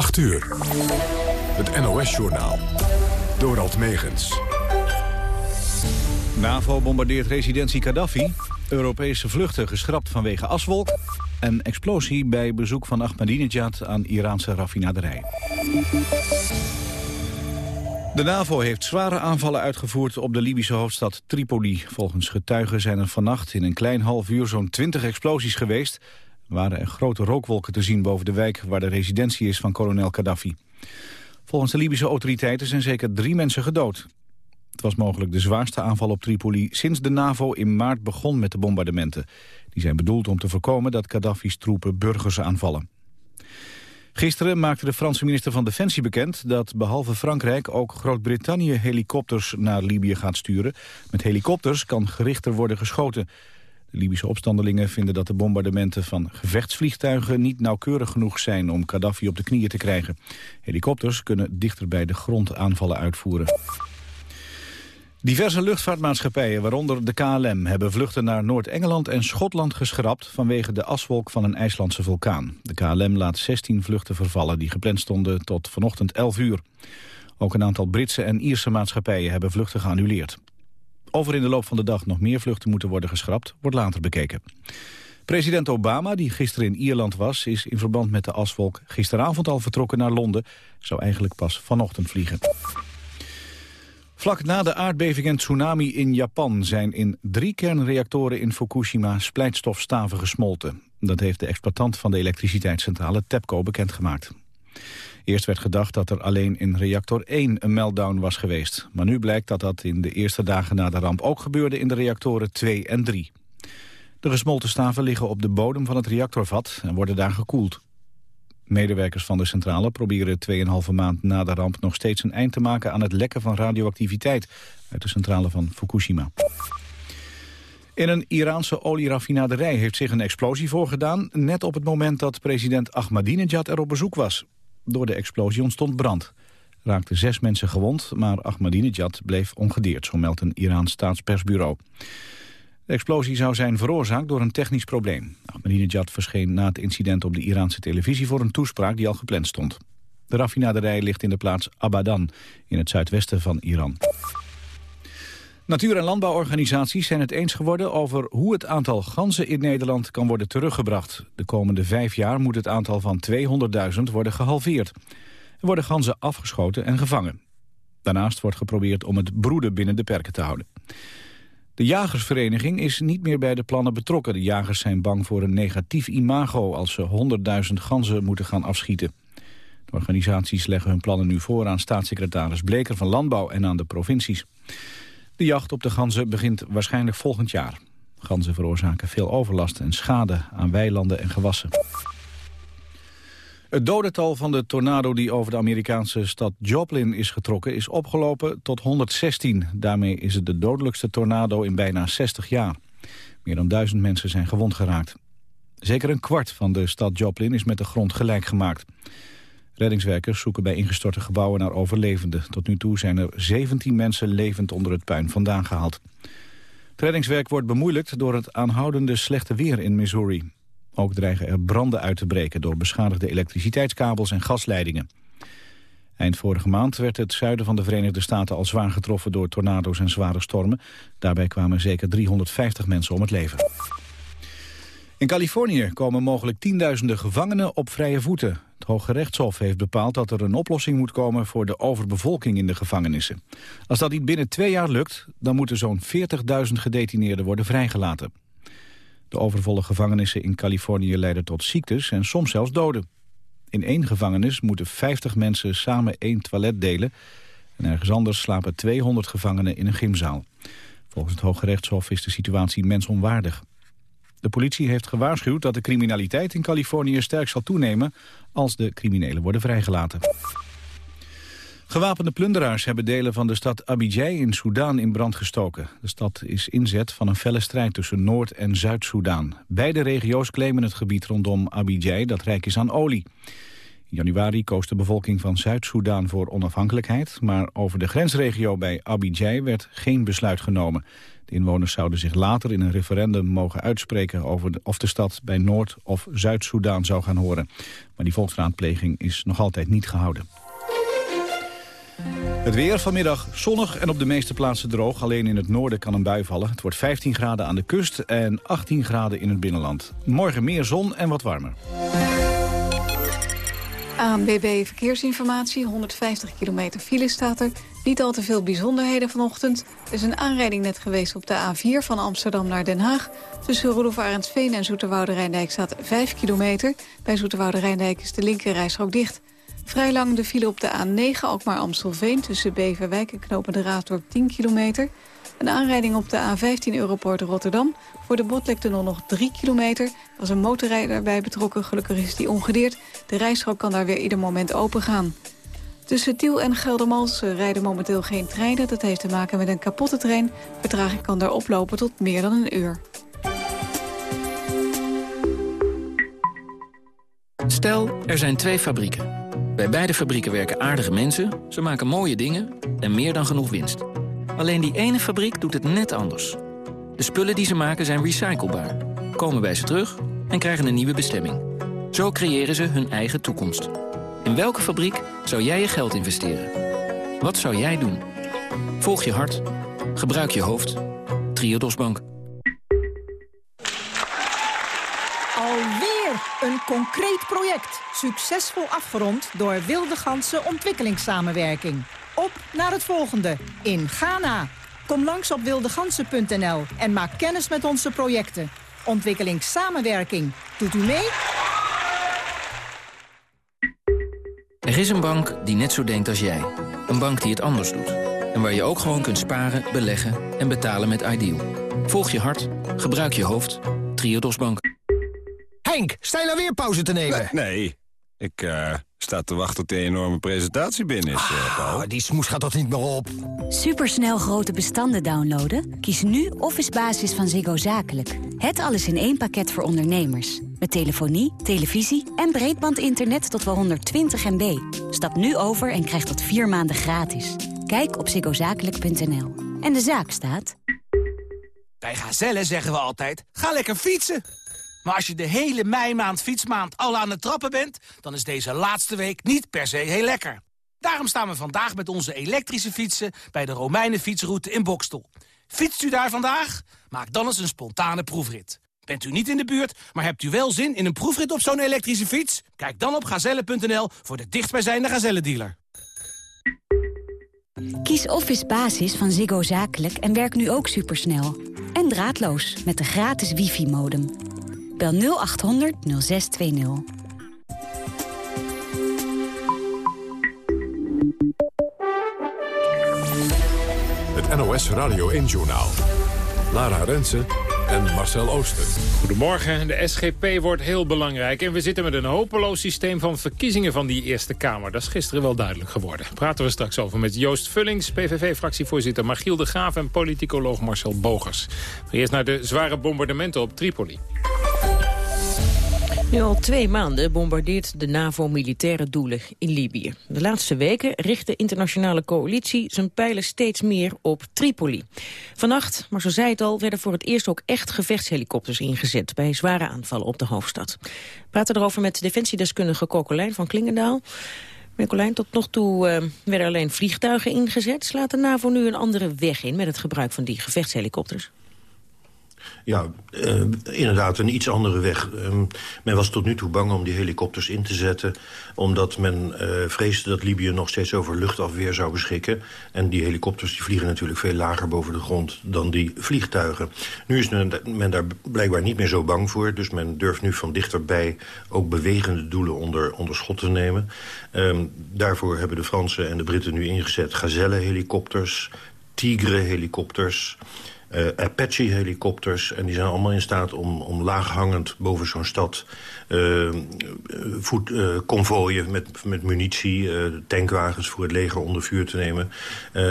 8 uur. Het NOS-journaal. Dorald Megens. NAVO bombardeert residentie Gaddafi. Europese vluchten geschrapt vanwege aswolk. En explosie bij bezoek van Ahmadinejad aan Iraanse raffinaderij. De NAVO heeft zware aanvallen uitgevoerd op de Libische hoofdstad Tripoli. Volgens getuigen zijn er vannacht in een klein half uur zo'n 20 explosies geweest. Waren er grote rookwolken te zien boven de wijk waar de residentie is van kolonel Gaddafi. Volgens de Libische autoriteiten zijn zeker drie mensen gedood. Het was mogelijk de zwaarste aanval op Tripoli sinds de NAVO in maart begon met de bombardementen. Die zijn bedoeld om te voorkomen dat Gaddafi's troepen burgers aanvallen. Gisteren maakte de Franse minister van Defensie bekend dat behalve Frankrijk ook Groot-Brittannië helikopters naar Libië gaat sturen. Met helikopters kan gerichter worden geschoten. Libische opstandelingen vinden dat de bombardementen van gevechtsvliegtuigen niet nauwkeurig genoeg zijn om Gaddafi op de knieën te krijgen. Helikopters kunnen dichter bij de grond aanvallen uitvoeren. Diverse luchtvaartmaatschappijen, waaronder de KLM, hebben vluchten naar Noord-Engeland en Schotland geschrapt vanwege de aswolk van een IJslandse vulkaan. De KLM laat 16 vluchten vervallen die gepland stonden tot vanochtend 11 uur. Ook een aantal Britse en Ierse maatschappijen hebben vluchten geannuleerd. Of er in de loop van de dag nog meer vluchten moeten worden geschrapt, wordt later bekeken. President Obama, die gisteren in Ierland was, is in verband met de aswolk gisteravond al vertrokken naar Londen. Zou eigenlijk pas vanochtend vliegen. Vlak na de aardbeving en tsunami in Japan zijn in drie kernreactoren in Fukushima splijtstofstaven gesmolten. Dat heeft de exploitant van de elektriciteitscentrale TEPCO bekendgemaakt. Eerst werd gedacht dat er alleen in reactor 1 een meltdown was geweest. Maar nu blijkt dat dat in de eerste dagen na de ramp ook gebeurde in de reactoren 2 en 3. De gesmolten staven liggen op de bodem van het reactorvat en worden daar gekoeld. Medewerkers van de centrale proberen 2,5 maand na de ramp nog steeds een eind te maken aan het lekken van radioactiviteit uit de centrale van Fukushima. In een Iraanse olieraffinaderij heeft zich een explosie voorgedaan... net op het moment dat president Ahmadinejad er op bezoek was. Door de explosie ontstond brand. Raakten zes mensen gewond, maar Ahmadinejad bleef ongedeerd... zo meldt een Iraans staatspersbureau. De explosie zou zijn veroorzaakt door een technisch probleem. Ahmadinejad verscheen na het incident op de Iraanse televisie... voor een toespraak die al gepland stond. De raffinaderij ligt in de plaats Abadan, in het zuidwesten van Iran. Natuur- en landbouworganisaties zijn het eens geworden over hoe het aantal ganzen in Nederland kan worden teruggebracht. De komende vijf jaar moet het aantal van 200.000 worden gehalveerd. Er worden ganzen afgeschoten en gevangen. Daarnaast wordt geprobeerd om het broeden binnen de perken te houden. De jagersvereniging is niet meer bij de plannen betrokken. De jagers zijn bang voor een negatief imago als ze 100.000 ganzen moeten gaan afschieten. De organisaties leggen hun plannen nu voor aan staatssecretaris Bleker van Landbouw en aan de provincies. De jacht op de ganzen begint waarschijnlijk volgend jaar. Ganzen veroorzaken veel overlast en schade aan weilanden en gewassen. Het dodental van de tornado die over de Amerikaanse stad Joplin is getrokken... is opgelopen tot 116. Daarmee is het de dodelijkste tornado in bijna 60 jaar. Meer dan duizend mensen zijn gewond geraakt. Zeker een kwart van de stad Joplin is met de grond gelijk gemaakt. Reddingswerkers zoeken bij ingestorte gebouwen naar overlevenden. Tot nu toe zijn er 17 mensen levend onder het puin vandaan gehaald. Het reddingswerk wordt bemoeilijkt door het aanhoudende slechte weer in Missouri. Ook dreigen er branden uit te breken door beschadigde elektriciteitskabels en gasleidingen. Eind vorige maand werd het zuiden van de Verenigde Staten al zwaar getroffen door tornado's en zware stormen. Daarbij kwamen zeker 350 mensen om het leven. In Californië komen mogelijk tienduizenden gevangenen op vrije voeten. Hoge Rechtshof heeft bepaald dat er een oplossing moet komen voor de overbevolking in de gevangenissen. Als dat niet binnen twee jaar lukt, dan moeten zo'n 40.000 gedetineerden worden vrijgelaten. De overvolle gevangenissen in Californië leiden tot ziektes en soms zelfs doden. In één gevangenis moeten 50 mensen samen één toilet delen... en ergens anders slapen 200 gevangenen in een gymzaal. Volgens het Hoge Rechtshof is de situatie mensonwaardig. De politie heeft gewaarschuwd dat de criminaliteit in Californië sterk zal toenemen... als de criminelen worden vrijgelaten. Gewapende plunderaars hebben delen van de stad Abidjan in Soedan in brand gestoken. De stad is inzet van een felle strijd tussen Noord- en Zuid-Soedan. Beide regio's claimen het gebied rondom Abidjan dat rijk is aan olie. In januari koos de bevolking van Zuid-Soedan voor onafhankelijkheid... maar over de grensregio bij Abidjan werd geen besluit genomen. De inwoners zouden zich later in een referendum mogen uitspreken... over of de stad bij Noord- of Zuid-Soedan zou gaan horen. Maar die volksraadpleging is nog altijd niet gehouden. Het weer vanmiddag zonnig en op de meeste plaatsen droog. Alleen in het noorden kan een bui vallen. Het wordt 15 graden aan de kust en 18 graden in het binnenland. Morgen meer zon en wat warmer. ANBB Verkeersinformatie, 150 kilometer file staat er. Niet al te veel bijzonderheden vanochtend. Er is een aanrijding net geweest op de A4 van Amsterdam naar Den Haag. Tussen Roelof Arendsveen en Zoeterwoude Rijndijk staat 5 kilometer. Bij Zoeterwoude Rijndijk is de linkerrijstrook dicht. Vrij lang de file op de A9 Alkmaar-Amstelveen... tussen Beverwijk en Knopende Raasdorp 10 kilometer. Een aanrijding op de A15 Europort Rotterdam. Voor de Botlektunnel nog 3 kilometer. Er was een motorrijder bij betrokken, gelukkig is die ongedeerd. De rijstrook kan daar weer ieder moment open gaan. Tussen Tiel en Geldermalsen rijden momenteel geen treinen. Dat heeft te maken met een kapotte trein. Vertraging kan daar oplopen tot meer dan een uur. Stel, er zijn twee fabrieken. Bij beide fabrieken werken aardige mensen, ze maken mooie dingen en meer dan genoeg winst. Alleen die ene fabriek doet het net anders. De spullen die ze maken zijn recyclebaar, komen bij ze terug en krijgen een nieuwe bestemming. Zo creëren ze hun eigen toekomst. In welke fabriek zou jij je geld investeren? Wat zou jij doen? Volg je hart. Gebruik je hoofd. Triodos Bank. Alweer een concreet project. Succesvol afgerond door Wilde Ganse Ontwikkelingssamenwerking. Op naar het volgende in Ghana. Kom langs op wildegansen.nl en maak kennis met onze projecten. Ontwikkelingssamenwerking. Doet u mee? Er is een bank die net zo denkt als jij. Een bank die het anders doet. En waar je ook gewoon kunt sparen, beleggen en betalen met Ideal. Volg je hart, gebruik je hoofd. Triodos Bank. Henk, sta je nou weer pauze te nemen? Nee, ik uh, sta te wachten tot de enorme presentatie binnen is, uh, Paul. die smoes gaat toch niet meer op? Supersnel grote bestanden downloaden? Kies nu Office Basis van Ziggo Zakelijk. Het alles in één pakket voor ondernemers. Met telefonie, televisie en breedbandinternet tot wel 120 MB. Stap nu over en krijg dat vier maanden gratis. Kijk op ziggozakelijk.nl. En de zaak staat... Bij Gazelle zeggen we altijd, ga lekker fietsen. Maar als je de hele meimaand fietsmaand al aan het trappen bent... dan is deze laatste week niet per se heel lekker. Daarom staan we vandaag met onze elektrische fietsen... bij de Romeinen fietsroute in Bokstel. Fietst u daar vandaag? Maak dan eens een spontane proefrit. Bent u niet in de buurt, maar hebt u wel zin in een proefrit op zo'n elektrische fiets? Kijk dan op gazelle.nl voor de dichtstbijzijnde Gazelle-dealer. Kies Office Basis van Ziggo Zakelijk en werk nu ook supersnel. En draadloos met de gratis wifi-modem. Bel 0800 0620. Het NOS Radio 1-journaal. Lara Rensen en Marcel Ooster. Goedemorgen. De SGP wordt heel belangrijk. En we zitten met een hopeloos systeem van verkiezingen van die Eerste Kamer. Dat is gisteren wel duidelijk geworden. Praten we straks over met Joost Vullings, PVV-fractievoorzitter Margiel de Graaf... en politicoloog Marcel Bogers. eerst naar de zware bombardementen op Tripoli. Nu al twee maanden bombardeert de NAVO militaire doelen in Libië. De laatste weken richt de internationale coalitie zijn pijlen steeds meer op Tripoli. Vannacht, maar zo zei het al, werden voor het eerst ook echt gevechtshelikopters ingezet... bij zware aanvallen op de hoofdstad. We praten erover met defensiedeskundige Kokolijn van Klingendaal. Meneer tot nog toe uh, werden alleen vliegtuigen ingezet. Slaat de NAVO nu een andere weg in met het gebruik van die gevechtshelikopters? Ja, uh, inderdaad, een iets andere weg. Um, men was tot nu toe bang om die helikopters in te zetten... omdat men uh, vreesde dat Libië nog steeds over luchtafweer zou beschikken. En die helikopters die vliegen natuurlijk veel lager boven de grond dan die vliegtuigen. Nu is men, daar blijkbaar niet meer zo bang voor. Dus men durft nu van dichterbij ook bewegende doelen onder, onder schot te nemen. Um, daarvoor hebben de Fransen en de Britten nu ingezet Gazelle-helikopters... Tigre-helikopters... uh, Apache-helikopters. En die zijn allemaal in staat om, om laaghangend boven zo'n stad... Uh, voet, uh, met, met munitie, tankwagens voor het leger onder vuur te nemen.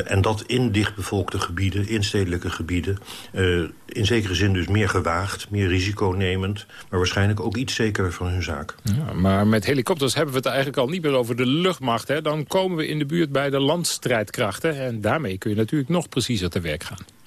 en dat in dichtbevolkte gebieden, in stedelijke gebieden. in zekere zin dus meer gewaagd, meer risiconemend... maar waarschijnlijk ook iets zekerder van hun zaak. Ja, maar met helikopters hebben we het eigenlijk al niet meer over de luchtmacht. Hè? Dan komen we in de buurt bij de landstrijdkrachten. En daarmee kun je natuurlijk nog preciezer te werk gaan.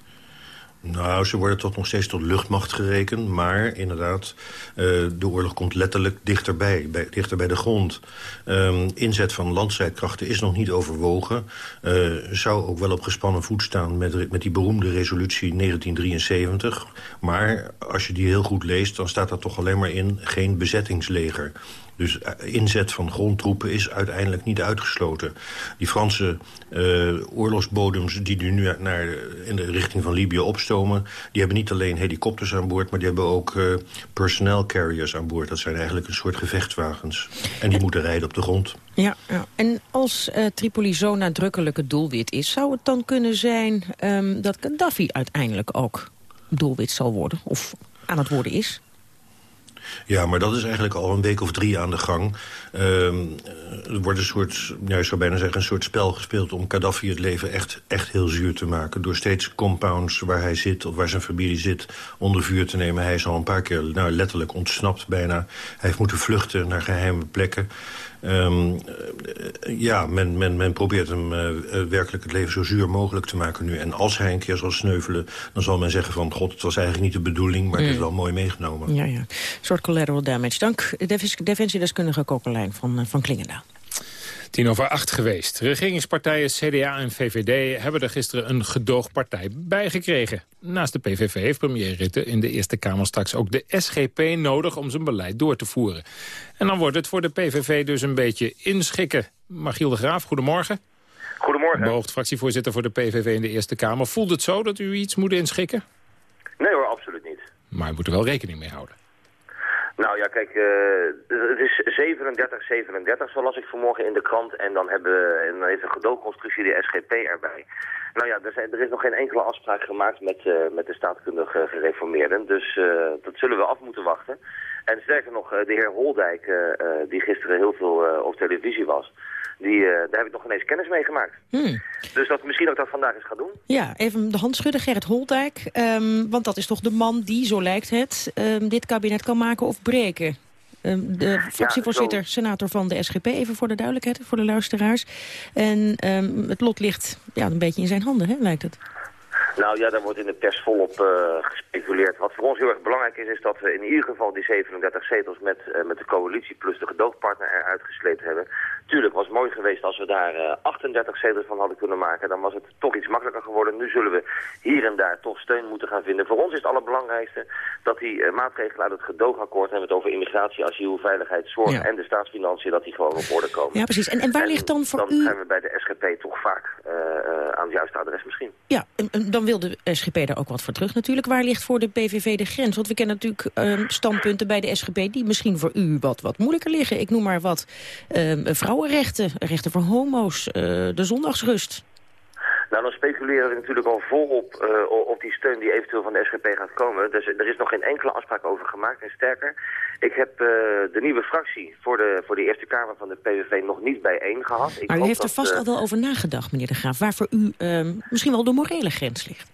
Nou, ze worden toch nog steeds tot luchtmacht gerekend. Maar inderdaad, uh, de oorlog komt letterlijk dichterbij, bij, dichter bij de grond. Um, inzet van landstrijdkrachten is nog niet overwogen. Uh, zou ook wel op gespannen voet staan met, met die beroemde resolutie 1973. Maar als je die heel goed leest, dan staat er toch alleen maar in... geen bezettingsleger. Dus eh, inzet van grondtroepen is uiteindelijk niet uitgesloten. Die Franse uh, oorlogsbodems die nu naar, in de richting van Libië opstomen... die hebben niet alleen helikopters aan boord... maar die hebben ook uh, personnel carriers aan boord. Dat zijn eigenlijk een soort gevechtswagens. En die moeten rijden op de grond. Ja, ja. en als uh, Tripoli zo nadrukkelijk het doelwit is... zou het dan kunnen zijn um, dat Gaddafi uiteindelijk ook doelwit zal worden? Of aan het worden is? Ja, maar dat is eigenlijk al een week of drie aan de gang. Uh, er wordt een soort, ja, ik zou bijna zeggen, een soort spel gespeeld... om Gaddafi het leven echt, echt heel zuur te maken. Door steeds compounds waar hij zit of waar zijn familie zit onder vuur te nemen. Hij is al een paar keer nou, letterlijk ontsnapt bijna. Hij heeft moeten vluchten naar geheime plekken. Um, ja, men, men, men probeert hem uh, werkelijk het leven zo zuur mogelijk te maken nu. En als hij een keer zal sneuvelen, dan zal men zeggen van... god, het was eigenlijk niet de bedoeling, maar het is mm. wel mooi meegenomen. Ja, ja. Een soort collateral damage. Dank, defensiedeskundige Kokelijn van, van Klingendaal. Tien over acht geweest. Regeringspartijen CDA en VVD hebben er gisteren een gedoogpartij bijgekregen. Naast de PVV heeft premier Rutte in de Eerste Kamer straks ook de SGP nodig om zijn beleid door te voeren. En dan wordt het voor de PVV dus een beetje inschikken. Magiel de Graaf, goedemorgen. Goedemorgen. Behoogd fractievoorzitter voor de PVV in de Eerste Kamer. Voelt het zo dat u iets moet inschikken? Nee hoor, absoluut niet. Maar u moet er wel rekening mee houden. Nou ja, kijk, uh, het is 37, 37, zo las ik vanmorgen in de krant. En dan, hebben en dan heeft een gedoogconstructie de SGP erbij. Nou ja, er, er, is nog geen enkele afspraak gemaakt met, uh, met de staatkundige gereformeerden. Dus uh, dat zullen we af moeten wachten. En sterker nog, de heer Holdijk, die gisteren heel veel op televisie was... Die, daar heb ik nog ineens kennis mee gemaakt. Hmm. Dus dat misschien ook dat vandaag eens gaat doen. Ja, even de hand schudden, Gerrit Holdijk. Um, want dat is toch de man die, zo lijkt het, um, dit kabinet kan maken of breken. Um, de fractievoorzitter, ja, senator van de SGP, even voor de duidelijkheid, voor de luisteraars. En het lot ligt ja, een beetje in zijn handen, hè, lijkt het. Nou ja, daar wordt in de pers volop uh, gespeculeerd. Wat voor ons heel erg belangrijk is, is dat we in ieder geval die 37 zetels met, uh, met de coalitie plus de gedoogpartner eruit gesleept hebben. Tuurlijk, was mooi geweest als we daar uh, eh, 38 zetels van hadden kunnen maken. Dan was het toch iets makkelijker geworden. Nu zullen we hier en daar toch steun moeten gaan vinden. Voor ons is het allerbelangrijkste dat die maatregelen uit het gedoogakkoord, hebben het over immigratie, asiel, veiligheid, zorg en de staatsfinanciën, dat die gewoon op orde komen. Ja, precies. En, en waar ligt dan voor dan u... Dan zijn we bij de SGP toch vaak aan het juiste adres misschien. Ja, en, en dan wil de SGP daar ook wat voor terug natuurlijk. Waar ligt voor de PVV de grens? Want we kennen natuurlijk uh, standpunten bij de SGP... die misschien voor u wat, wat moeilijker liggen. Ik noem maar wat uh, vrouwenrechten, rechten voor homo's, uh, de zondagsrust. Nou, dan speculeren we natuurlijk al volop uh, op die steun die eventueel van de SGP gaat komen. Dus er is nog geen enkele afspraak over gemaakt. En sterker, ik heb uh, de nieuwe fractie voor de, voor de Eerste Kamer van de PVV nog niet bijeen gehad. Ik maar u heeft er vast uh, al wel over nagedacht, meneer De Graaf, waar voor u ehm, misschien wel de morele grens ligt.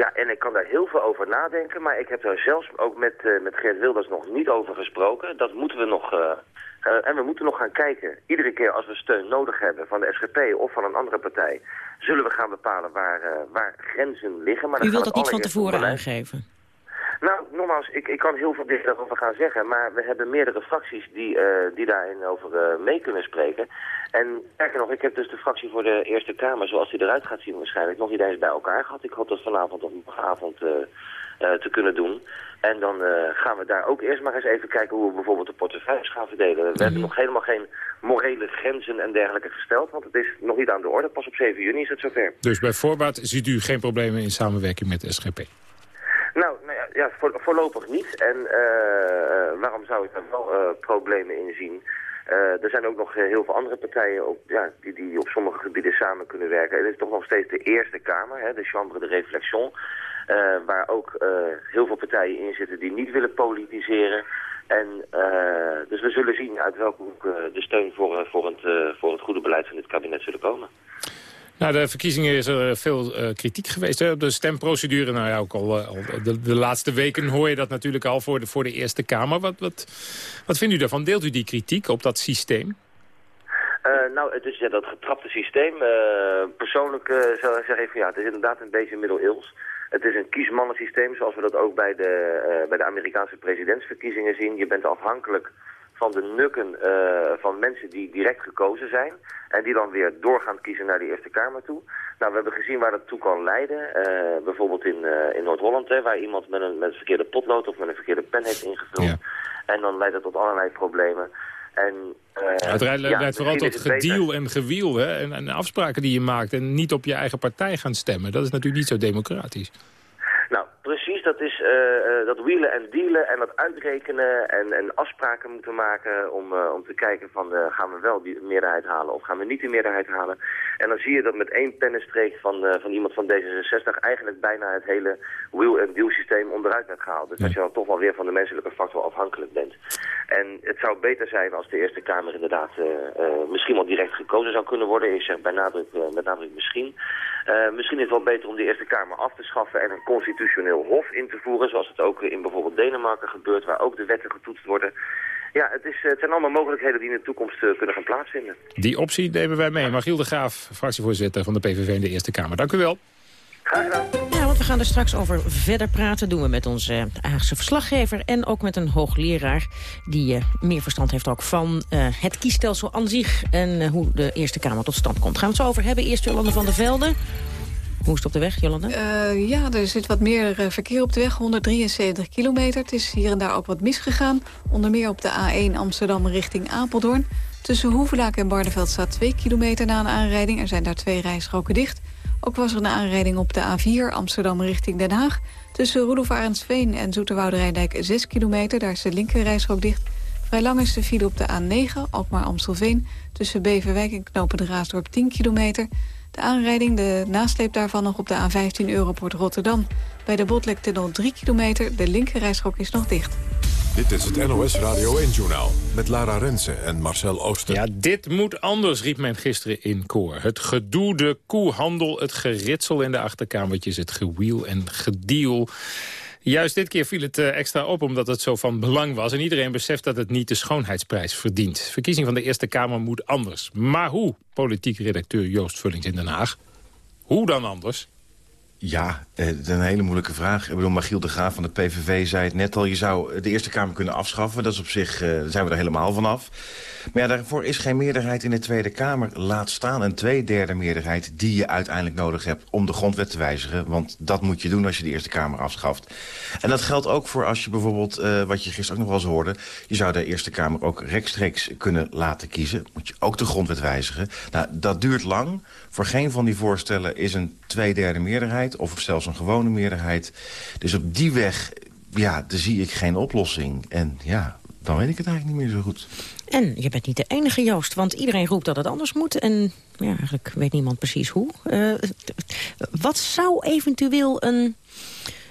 Ja, en ik kan daar heel veel over nadenken, maar ik heb daar zelfs ook met, uh, met Geert Wilders nog niet over gesproken. Dat moeten we nog... Uh, uh, en we moeten nog gaan kijken. Iedere keer als we steun nodig hebben van de SGP of van een andere partij... zullen we gaan bepalen waar, waar grenzen liggen. Maar U wilt dat niet van tevoren aangeven? Nou, nogmaals, ik, ik kan heel veel dingen daarover gaan zeggen, maar we hebben meerdere fracties die, uh, die daarin over uh, mee kunnen spreken. En sterker nog, ik heb dus de fractie voor de Eerste Kamer, zoals die eruit gaat zien waarschijnlijk, nog niet eens bij elkaar gehad. Ik hoop dat vanavond of morgenavond uh, te kunnen doen. En dan gaan we daar ook eerst maar eens even kijken hoe we bijvoorbeeld de portefeuilles gaan verdelen. We hebben mhm. nog helemaal geen morele grenzen en dergelijke gesteld, want het is nog niet aan de orde. Pas op 7 juni is het zover. Dus bij voorbaat ziet u geen problemen in samenwerking met de SGP? Nou, nou ja, voor, voorlopig niet. En uh, waarom zou ik daar wel uh, problemen in zien? Er zijn ook nog heel veel andere partijen op, ja, die, die op sommige gebieden samen kunnen werken. En het is toch nog steeds de Eerste Kamer, hè, de Chambre de Réflexion. waar ook heel veel partijen in zitten die niet willen politiseren. En dus we zullen zien uit welke hoek de steun voor, voor, het, voor het goede beleid van dit kabinet zullen komen. Na de verkiezingen is er veel kritiek geweest op de stemprocedure. Nou ja, ook al, al de, laatste weken hoor je dat natuurlijk al voor de, voor de Eerste Kamer. Wat, wat, wat vindt u daarvan? Deelt u die kritiek op dat systeem? Nou, het is ja, dat getrapte systeem. Persoonlijk zou ik zeggen, ja, het is inderdaad een beetje middeleeuws. Het is een kiesmannensysteem zoals we dat ook bij de, bij de Amerikaanse presidentsverkiezingen zien. Je bent afhankelijk van de nukken van mensen die direct gekozen zijn. En die dan weer doorgaan kiezen naar de Eerste Kamer toe. Nou, we hebben gezien waar dat toe kan leiden. bijvoorbeeld in, in Noord-Holland, waar iemand met een, met een verkeerde potlood of met een verkeerde pen heeft ingevuld. Ja. En dan leidt dat tot allerlei problemen. En, het leidt, ja, vooral tot gedeal en gewiel hè? En, en, afspraken die je maakt en niet op je eigen partij gaan stemmen. Dat is natuurlijk niet zo democratisch. Dat is uh, dat wielen en dealen en dat uitrekenen en, en afspraken moeten maken om, uh, om te kijken van gaan we wel die meerderheid halen of gaan we niet die meerderheid halen. En dan zie je dat met één pennenstreek van, van iemand van D66 eigenlijk bijna het hele wheel en deal systeem onderuit werd gehaald. Dus dat je dan toch wel weer van de menselijke factor afhankelijk bent. En het zou beter zijn als de Eerste Kamer inderdaad misschien wel direct gekozen zou kunnen worden. Ik zeg bij nadruk, met nadruk misschien. Misschien is het wel beter om de Eerste Kamer af te schaffen en een constitutioneel hof in te voeren, zoals het ook in bijvoorbeeld Denemarken gebeurt, waar ook de wetten getoetst worden. Ja, het, is, het zijn allemaal mogelijkheden die in de toekomst kunnen gaan plaatsvinden. Die optie nemen wij mee. Magiel de Graaf, fractievoorzitter van de PVV in de Eerste Kamer. Dank u wel. Graag gedaan. We gaan er straks over verder praten. doen we met onze Haagse verslaggever en ook met een hoogleraar... die uh, meer verstand heeft ook van uh, het kiesstelsel aan zich... en hoe de Eerste Kamer tot stand komt. Gaan we het zo over hebben. Eerst Jolande van der Velde. Hoe is het op de weg, Jolanda? Uh, ja, er zit wat meer verkeer op de weg, 173 kilometer. Het is hier en daar ook wat misgegaan. Onder meer op de A1 Amsterdam richting Apeldoorn. Tussen Hoevelaak en Barneveld staat 2 kilometer na een aanrijding. Er zijn daar twee rijstroken dicht. Ook was er een aanrijding op de A4 Amsterdam richting Den Haag. Tussen Roelof Arendsveen en Zoeterwoude Rijndijk 6 kilometer. Daar is de linker rijstrook dicht. Vrij lang is de file op de A9, Alkmaar Amstelveen. Tussen Beverwijk en Knopen de Raasdorp 10 kilometer. De aanrijding, de nasleep daarvan nog op de A15 Europort Rotterdam. Bij de Botlektunnel 3 kilometer, de linkerrijstrook is nog dicht. Dit is het NOS Radio 1-journaal met Lara Rensen en Marcel Ooster. Ja, dit moet anders, riep men gisteren in koor. Het gedoe, de koehandel, het geritsel in de achterkamertjes... het gewiel en gedeal. Juist dit keer viel het eh, extra op omdat het zo van belang was. En iedereen beseft dat het niet de schoonheidsprijs verdient. Verkiezing van de Eerste Kamer moet anders. Maar hoe? Politiek redacteur Joost Vullings in Den Haag. Hoe dan anders? Ja, eh, een hele moeilijke vraag. Ik bedoel, Magiel de Graaf van de PVV zei het net al... je zou de Eerste Kamer kunnen afschaffen. Dat is op zich, uh, zijn we er helemaal vanaf. Maar daarvoor is geen meerderheid in de Tweede Kamer. Laat staan een tweederde meerderheid die je uiteindelijk nodig hebt... om de grondwet te wijzigen. Want dat moet je doen als je de Eerste Kamer afschaft. En dat geldt ook voor als je bijvoorbeeld, uh, wat je gisteren ook nog wel eens hoorde... je zou de Eerste Kamer ook rechtstreeks kunnen laten kiezen. Moet je ook de grondwet wijzigen. Nou, dat duurt lang. Voor geen van die voorstellen is een tweederde meerderheid... of zelfs een gewone meerderheid. Dus op die weg, ja, daar zie ik geen oplossing. En ja, dan weet ik het eigenlijk niet meer zo goed. En je bent niet de enige, Joost, want iedereen roept dat het anders moet. En ja, eigenlijk weet niemand precies hoe. Uh, wat zou eventueel een,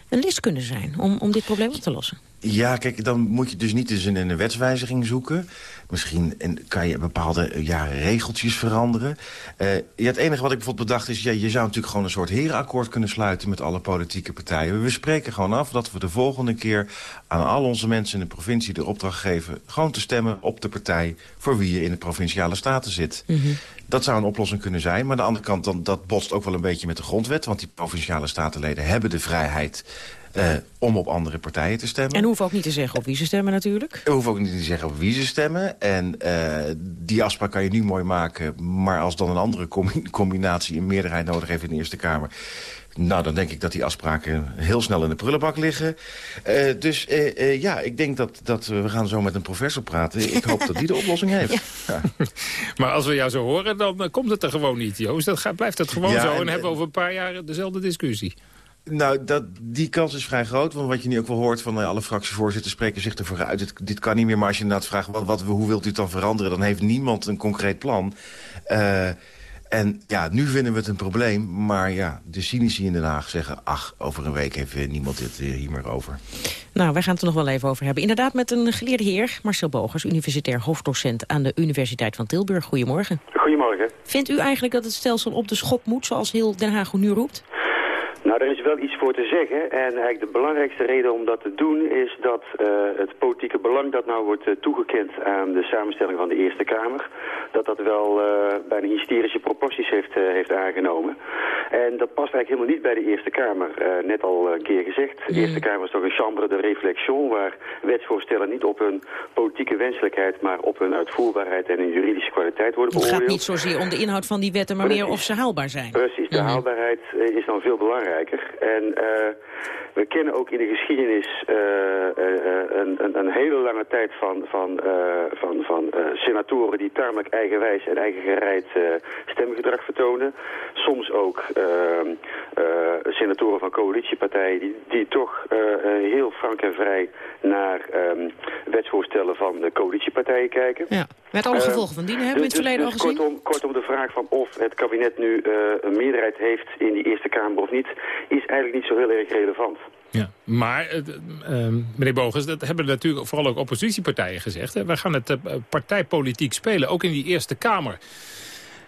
een list kunnen zijn om, om dit probleem op te lossen? Ja, kijk, dan moet je dus niet eens in een wetswijziging zoeken. Misschien kan je bepaalde ja, regeltjes veranderen. Uh, ja, het enige wat ik bijvoorbeeld bedacht is... Ja, je zou natuurlijk gewoon een soort herenakkoord kunnen sluiten... met alle politieke partijen. We spreken gewoon af dat we de volgende keer... aan al onze mensen in de provincie de opdracht geven... gewoon te stemmen op de partij voor wie je in de provinciale staten zit. Mm -hmm. Dat zou een oplossing kunnen zijn. Maar aan de andere kant, dan, dat botst ook wel een beetje met de grondwet. Want die provinciale statenleden hebben de vrijheid uh, om op andere partijen te stemmen. En hoeven ook niet te zeggen op wie ze stemmen natuurlijk. We hoeven ook niet te zeggen op wie ze stemmen. En uh, die afspraak kan je nu mooi maken. Maar als dan een andere combinatie een meerderheid nodig heeft in de Eerste Kamer... Nou, dan denk ik dat die afspraken heel snel in de prullenbak liggen. Uh, dus uh, ja, ik denk dat, dat we gaan zo met een professor praten. Ik hoop dat die de oplossing heeft. Ja. Ja. maar als we jou zo horen, dan komt het er gewoon niet, Joost. Dat gaat, blijft het gewoon ja, zo en, en hebben we over een paar jaar dezelfde discussie. Nou, dat, die kans is vrij groot. Want wat je nu ook wel hoort van alle fractievoorzitters spreken zich ervoor uit. Dit, dit kan niet meer, maar als je inderdaad vraagt wat, wat, hoe wilt u het dan veranderen... dan heeft niemand een concreet plan. Uh, En ja, nu vinden we het een probleem. Maar ja, de cynici in Den Haag zeggen... ach, over een week heeft niemand dit hier meer over. Nou, wij gaan het er nog wel even over hebben. Inderdaad met een geleerde heer, Marcel Bogers... universitair hoofddocent aan de Universiteit van Tilburg. Goedemorgen. Goedemorgen. Vindt u eigenlijk dat het stelsel op de schop moet... zoals heel Den Haag nu roept? Nou, er is wel iets voor te zeggen. En eigenlijk de belangrijkste reden om dat te doen is dat uh, het politieke belang dat nou wordt uh, toegekend aan de samenstelling van de Eerste Kamer, dat dat wel uh, bijna hysterische proporties heeft, heeft aangenomen. En dat past eigenlijk helemaal niet bij de Eerste Kamer. net al een keer gezegd, de Eerste Kamer is toch een chambre de réflexion waar wetsvoorstellen niet op hun politieke wenselijkheid, maar op hun uitvoerbaarheid en hun juridische kwaliteit worden beoordeeld. Het gaat niet zozeer om de inhoud van die wetten, maar meer of ze haalbaar zijn. Precies, de mm -hmm. haalbaarheid is dan veel belangrijker. En uh, we kennen ook in de geschiedenis uh, uh, een, een, een, hele lange tijd van, van, van, van senatoren die tamelijk eigenwijs en eigengereid stemgedrag vertonen. Soms ook senatoren van coalitiepartijen die, die toch heel frank en vrij naar um, wetsvoorstellen van de coalitiepartijen kijken. Ja, met alle gevolgen van dien hebben we in het dus, verleden dus, al gezien. Kortom, kortom de vraag van of het kabinet nu een meerderheid heeft in die Eerste Kamer of niet, is eigenlijk niet zo heel erg relevant. Ja, maar, uh, meneer Bogens, dat hebben natuurlijk vooral ook oppositiepartijen gezegd. Hè? We gaan het uh, partijpolitiek spelen, ook in die Eerste Kamer.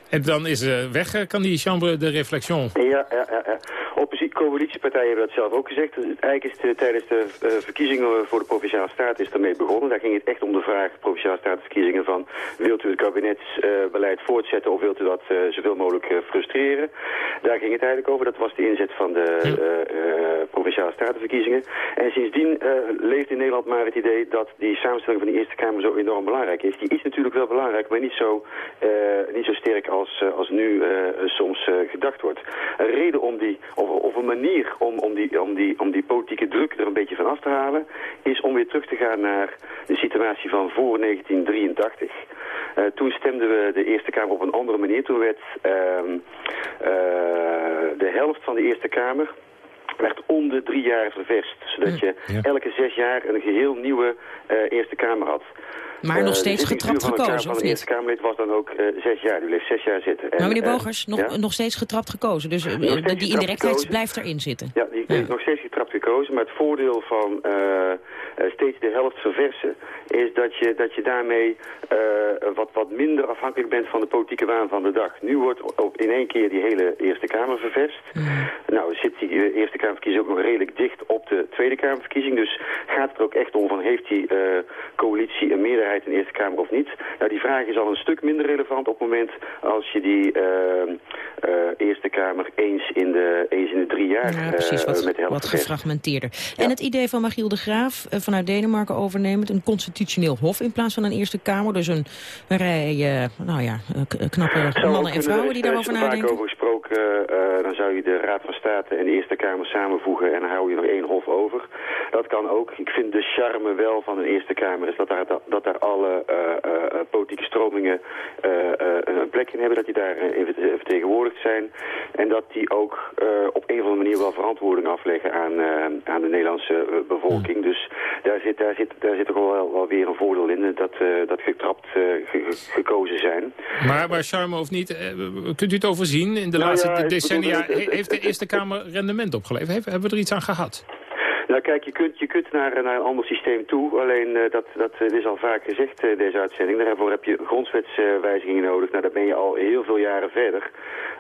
En dan is uh, weg, kan die chambre de réflexion. Ja, ja, ja. Coalitiepartijen hebben dat zelf ook gezegd. Eigenlijk is het, tijdens de uh, verkiezingen voor de Provinciale Staten is daarmee begonnen. Daar ging het echt om de vraag, Provinciale Statenverkiezingen, van wilt u het kabinetsbeleid voortzetten of wilt u dat uh, zoveel mogelijk frustreren? Daar ging het eigenlijk over. Dat was de inzet van de Provinciale Statenverkiezingen. En sindsdien leeft in Nederland maar het idee dat die samenstelling van de Eerste Kamer zo enorm belangrijk is. Die is natuurlijk wel belangrijk, maar niet zo, niet zo sterk als, als nu soms gedacht wordt. Een reden om die, of, of een manier om, om, die, om, die, om die politieke druk er een beetje van af te halen... is om weer terug te gaan naar de situatie van voor 1983. Uh, toen stemden we de Eerste Kamer op een andere manier. Toen werd uh, uh, de helft van de Eerste Kamer werd om de drie jaar ververst. Zodat je elke zes jaar een geheel nieuwe uh, Eerste Kamer had. Maar nog steeds getrapt gekozen, van of niet? Eerste Kamerlid was dan ook uh, zes jaar. Die bleef zes jaar zitten. En, maar meneer uh, Bogers, nog, ja? nog steeds getrapt gekozen. Dus die indirectheid blijft erin zitten. Ja, die is nog steeds getrapt gekozen. Maar het voordeel van steeds de helft verversen... is dat je, dat je daarmee wat, wat minder afhankelijk bent van de politieke waan van de dag. Nu wordt ook in één keer die hele Eerste Kamer ververst. Mm. Nou zit die Eerste Kamerverkiezing ook nog redelijk dicht op de Tweede Kamerverkiezing. Dus gaat het er ook echt om van heeft die coalitie een meerderheid in de Eerste Kamer of niet? Nou, die vraag is al een stuk minder relevant op het moment als je die uh, Eerste Kamer eens in de, eens in de drie jaar ja, precies, wat, met wat gefragmenteerder. Ja. En het idee van Magiel de Graaf vanuit Denemarken overnemen, een constitutioneel hof in plaats van een Eerste Kamer. Dus een, een rij, nou ja, knappe mannen en vrouwen die daarover nadenken. over gesproken, dan zou je de Raad van State en de Eerste Kamer samenvoegen en dan hou je nog één hof over. Dat kan ook. Ik vind de charme wel van een Eerste Kamer is dat daar, dat, dat daar alle uh, uh, politieke stromingen een plek in hebben, dat die daar vertegenwoordigd zijn en dat die ook op een of andere manier wel verantwoording afleggen aan, aan de Nederlandse bevolking. Dus daar zit, daar, zit, daar zit toch wel, wel weer een voordeel in dat, dat getrapt ge, gekozen zijn. Maar, maar charme of niet, kunt u het overzien? In de nou, laatste ja, decennia bedoel, heeft de Eerste Kamer rendement opgeleverd. Hebben we er iets aan gehad? Nou kijk, je kunt, je kunt naar, naar een ander systeem toe. Alleen uh, dat, dat is al vaak gezegd, uh, deze uitzending. Daarvoor heb je grondwetswijzigingen nodig. Nou, daar ben je al heel veel jaren verder.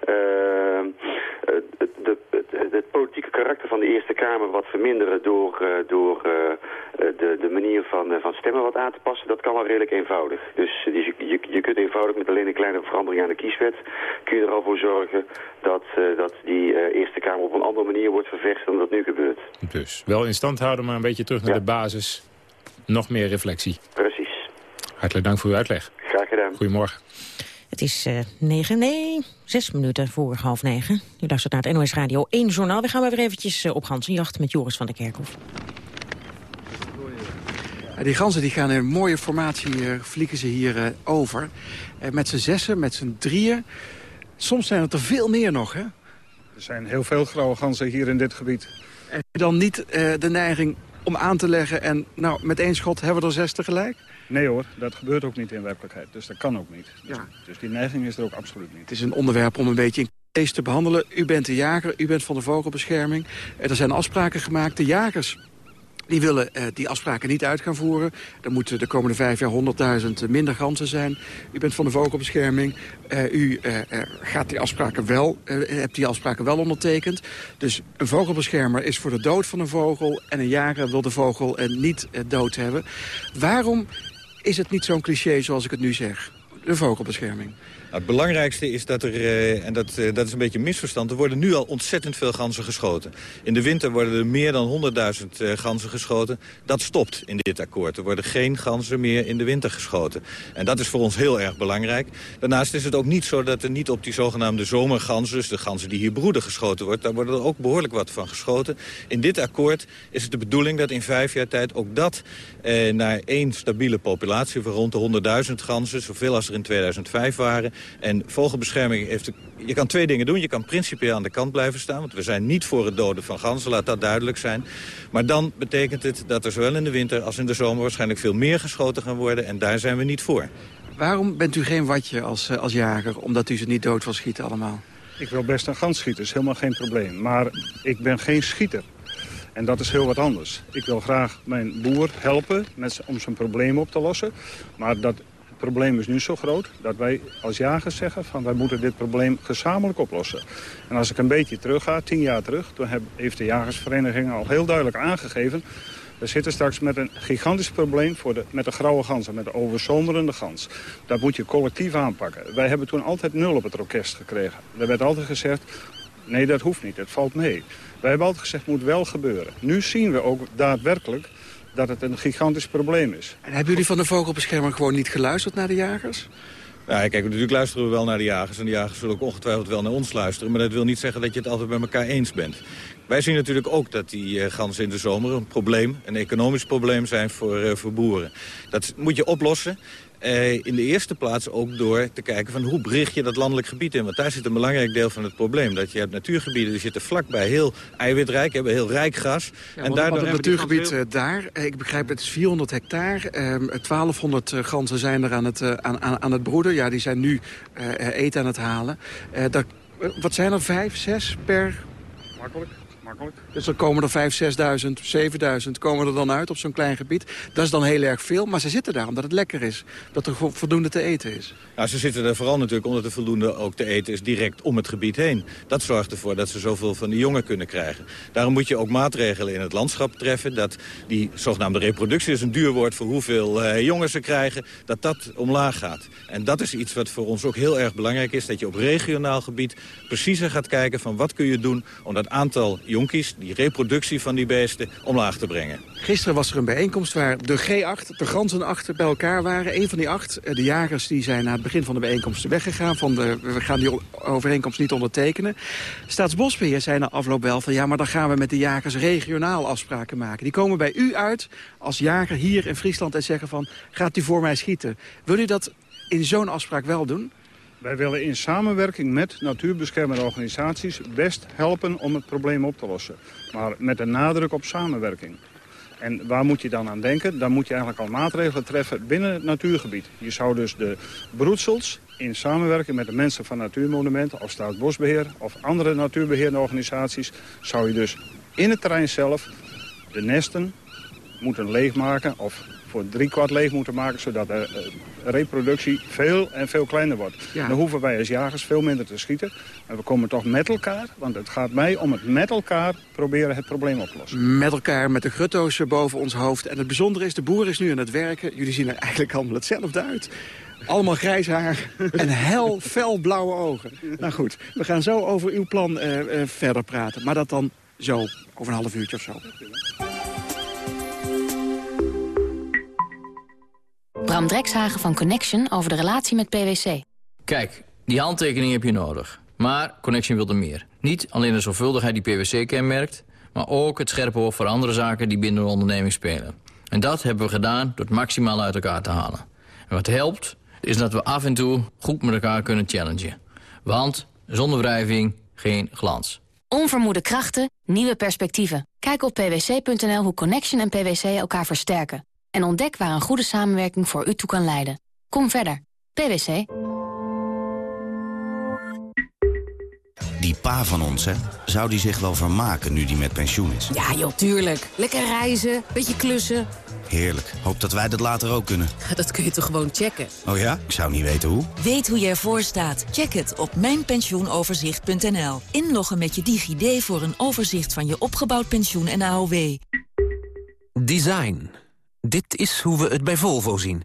Uh, het, het, het, politieke karakter van de Eerste Kamer wat verminderen door, door de, de manier van, van stemmen wat aan te passen, dat kan wel redelijk eenvoudig. Dus je, je, je kunt eenvoudig met alleen een kleine verandering aan de kieswet, kun je er al voor zorgen dat, dat die Eerste Kamer op een andere manier wordt ververst dan dat nu gebeurt. Dus wel in stand houden, maar een beetje terug naar ja. de basis. Nog meer reflectie. Precies. Hartelijk dank voor uw uitleg. Graag gedaan. Goedemorgen. Het is uh, negen, nee, zes minuten voor half negen. U luistert naar het NOS Radio 1 Journaal. We gaan weer eventjes uh, op ganzenjacht met Joris van der Kerkhof. Die ganzen die gaan in een mooie formatie, uh, vliegen ze hier over. met z'n zessen, met z'n drieën. Soms zijn het er veel meer nog, hè? Er zijn heel veel grauwe ganzen hier in dit gebied. Heb je dan niet uh, de neiging om aan te leggen en nou, met één schot hebben we er zes tegelijk? Nee hoor, dat gebeurt ook niet in werkelijkheid. Dus dat kan ook niet. Dus, Ja. dus die neiging is er ook absoluut niet. Het is een onderwerp om een beetje in case te behandelen. U bent de jager, u bent van de vogelbescherming. Eh, Er zijn afspraken gemaakt. De jagers die willen eh, die afspraken niet uit gaan voeren. Er moeten de komende vijf jaar 100.000 minder ganzen zijn. U bent van de vogelbescherming. Eh, u eh, eh, gaat die afspraken wel, eh, hebt die afspraken wel ondertekend. Dus een vogelbeschermer is voor de dood van een vogel... en een jager wil de vogel eh, niet eh, dood hebben. Waarom is het niet zo'n cliché zoals ik het nu zeg? De vogelbescherming. Het belangrijkste is dat er, eh, en dat, eh, dat is een beetje een misverstand... er worden nu al ontzettend veel ganzen geschoten. In de winter worden er meer dan 100.000 eh, ganzen geschoten. Dat stopt in dit akkoord. Er worden geen ganzen meer in de winter geschoten. En dat is voor ons heel erg belangrijk. Daarnaast is het ook niet zo dat er niet op die zogenaamde zomerganzen... dus de ganzen die hier broeden geschoten wordt... daar worden er ook behoorlijk wat van geschoten. In dit akkoord is het de bedoeling dat in vijf jaar tijd ook dat... Naar één stabiele populatie van rond de 100.000 ganzen... zoveel als er in 2005 waren... En vogelbescherming heeft... de- Je kan twee dingen doen. Je kan principieel aan de kant blijven staan. Want we zijn niet voor het doden van ganzen, laat dat duidelijk zijn. Maar dan betekent het dat er zowel in de winter als in de zomer... waarschijnlijk veel meer geschoten gaan worden. En daar zijn we niet voor. Waarom bent u geen watje als, eh, als jager, omdat u ze niet dood wil schieten allemaal? Ik wil best een gans schieten, is helemaal geen probleem. Maar ik ben geen schieter. En dat is heel wat anders. Ik wil graag mijn boer helpen met, om zijn probleem op te lossen. Maar dat probleem is nu zo groot dat wij als jagers zeggen... van wij moeten dit probleem gezamenlijk oplossen. En als ik een beetje terug ga, tien jaar terug... toen heeft de jagersvereniging al heel duidelijk aangegeven... we zitten straks met een gigantisch probleem voor de, met de grauwe ganzen, met de overzomerende gans. Dat moet je collectief aanpakken. Wij hebben toen altijd nul op het orkest gekregen. Er werd altijd gezegd, nee dat hoeft niet, het valt mee. Wij hebben altijd gezegd, het moet wel gebeuren. Nu zien we ook daadwerkelijk dat het een gigantisch probleem is. En hebben jullie van de vogelbescherming gewoon niet geluisterd naar de jagers? Ja, kijk, natuurlijk luisteren we wel naar de jagers. En de jagers zullen ook ongetwijfeld wel naar ons luisteren. Maar dat wil niet zeggen dat je het altijd met elkaar eens bent. Wij zien natuurlijk ook dat die eh, ganzen in de zomer een probleem, een economisch probleem zijn voor, eh, voor boeren. Dat moet je oplossen. Eh, in de eerste plaats ook door te kijken van hoe bericht je dat landelijk gebied in. Want daar zit een belangrijk deel van het probleem. Dat je hebt natuurgebieden, die zitten vlakbij heel eiwitrijk, hebben heel rijk gras. Ja, en daardoor het natuurgebied eh, daar, eh, ik begrijp het is 400 hectare. ehm, 1200 eh, ganzen zijn er aan het, aan, aan, aan het broeden. Ja, die zijn nu eh, eten aan het halen. Eh, dat, wat zijn er, vijf, zes per... Makkelijk, makkelijk. Dus dan komen er 5, 6.000, 7.000 komen er dan uit op zo'n klein gebied. Dat is dan heel erg veel, maar ze zitten daar omdat het lekker is. Dat er vo- voldoende te eten is. Nou, ze zitten er vooral natuurlijk omdat er voldoende ook te eten is direct om het gebied heen. Dat zorgt ervoor dat ze zoveel van die jongen kunnen krijgen. Daarom moet je ook maatregelen in het landschap treffen. Dat die zogenaamde reproductie is een duur woord voor hoeveel eh, jongen ze krijgen. Dat dat omlaag gaat. En dat is iets wat voor ons ook heel erg belangrijk is. Dat je op regionaal gebied preciezer gaat kijken van wat kun je doen om dat aantal die reproductie van die beesten, omlaag te brengen. Gisteren was er een bijeenkomst waar de G8, de ganzen acht bij elkaar waren. Een van die acht, eh, de jagers, die zijn na het begin van de bijeenkomst weggegaan. Van de, we gaan die overeenkomst niet ondertekenen. Staatsbosbeheer zei na afloop wel van... ja, maar dan gaan we met de jagers regionaal afspraken maken. Die komen bij u uit als jager hier in Friesland en zeggen van... gaat u voor mij schieten. Wil u dat in zo'n afspraak wel doen? Wij willen in samenwerking met natuurbeschermende organisaties best helpen om het probleem op te lossen. Maar met een nadruk op samenwerking. En waar moet je dan aan denken? Dan moet je eigenlijk al maatregelen treffen binnen het natuurgebied. Je zou dus de broedsels in samenwerking met de mensen van Natuurmonumenten... of Staatsbosbeheer of andere natuurbeheerende organisaties... zou je dus in het terrein zelf de nesten moeten leegmaken... of voor driekwart leeg moeten maken... zodat de eh, reproductie veel en veel kleiner wordt. Ja. Dan hoeven wij als jagers veel minder te schieten. En we komen toch met elkaar, want het gaat mij om het met elkaar... proberen het probleem op te lossen. Met elkaar, met de grutto's boven ons hoofd. En het bijzondere is, de boer is nu aan het werken. Jullie zien er eigenlijk allemaal hetzelfde uit. Allemaal grijs haar en hel fel blauwe ogen. Nou goed, we gaan zo over uw plan eh, eh, verder praten. Maar dat dan zo, over een half uurtje of zo. Bram Drekshagen van Connection over de relatie met PwC. Kijk, die handtekening heb je nodig. Maar Connection wil er meer. Niet alleen de zorgvuldigheid die PwC kenmerkt... maar ook het scherpe oog voor andere zaken die binnen de onderneming spelen. En dat hebben we gedaan door het maximaal uit elkaar te halen. En wat helpt, is dat we af en toe goed met elkaar kunnen challengen. Want zonder wrijving geen glans. Onvermoede krachten, nieuwe perspectieven. Kijk op pwc.nl hoe Connection en PwC elkaar versterken. En ontdek waar een goede samenwerking voor u toe kan leiden. Kom verder. PwC. Die pa van ons, hè? Zou die zich wel vermaken nu die met pensioen is? Ja, joh, tuurlijk. Lekker reizen, beetje klussen. Heerlijk. Hoop dat wij dat later ook kunnen. Dat kun je toch gewoon checken? Oh ja? Ik zou niet weten hoe. Weet hoe je ervoor staat? Check het op mijnpensioenoverzicht.nl. Inloggen met je DigiD voor een overzicht van je opgebouwd pensioen en AOW. Design. Dit is hoe we het bij Volvo zien.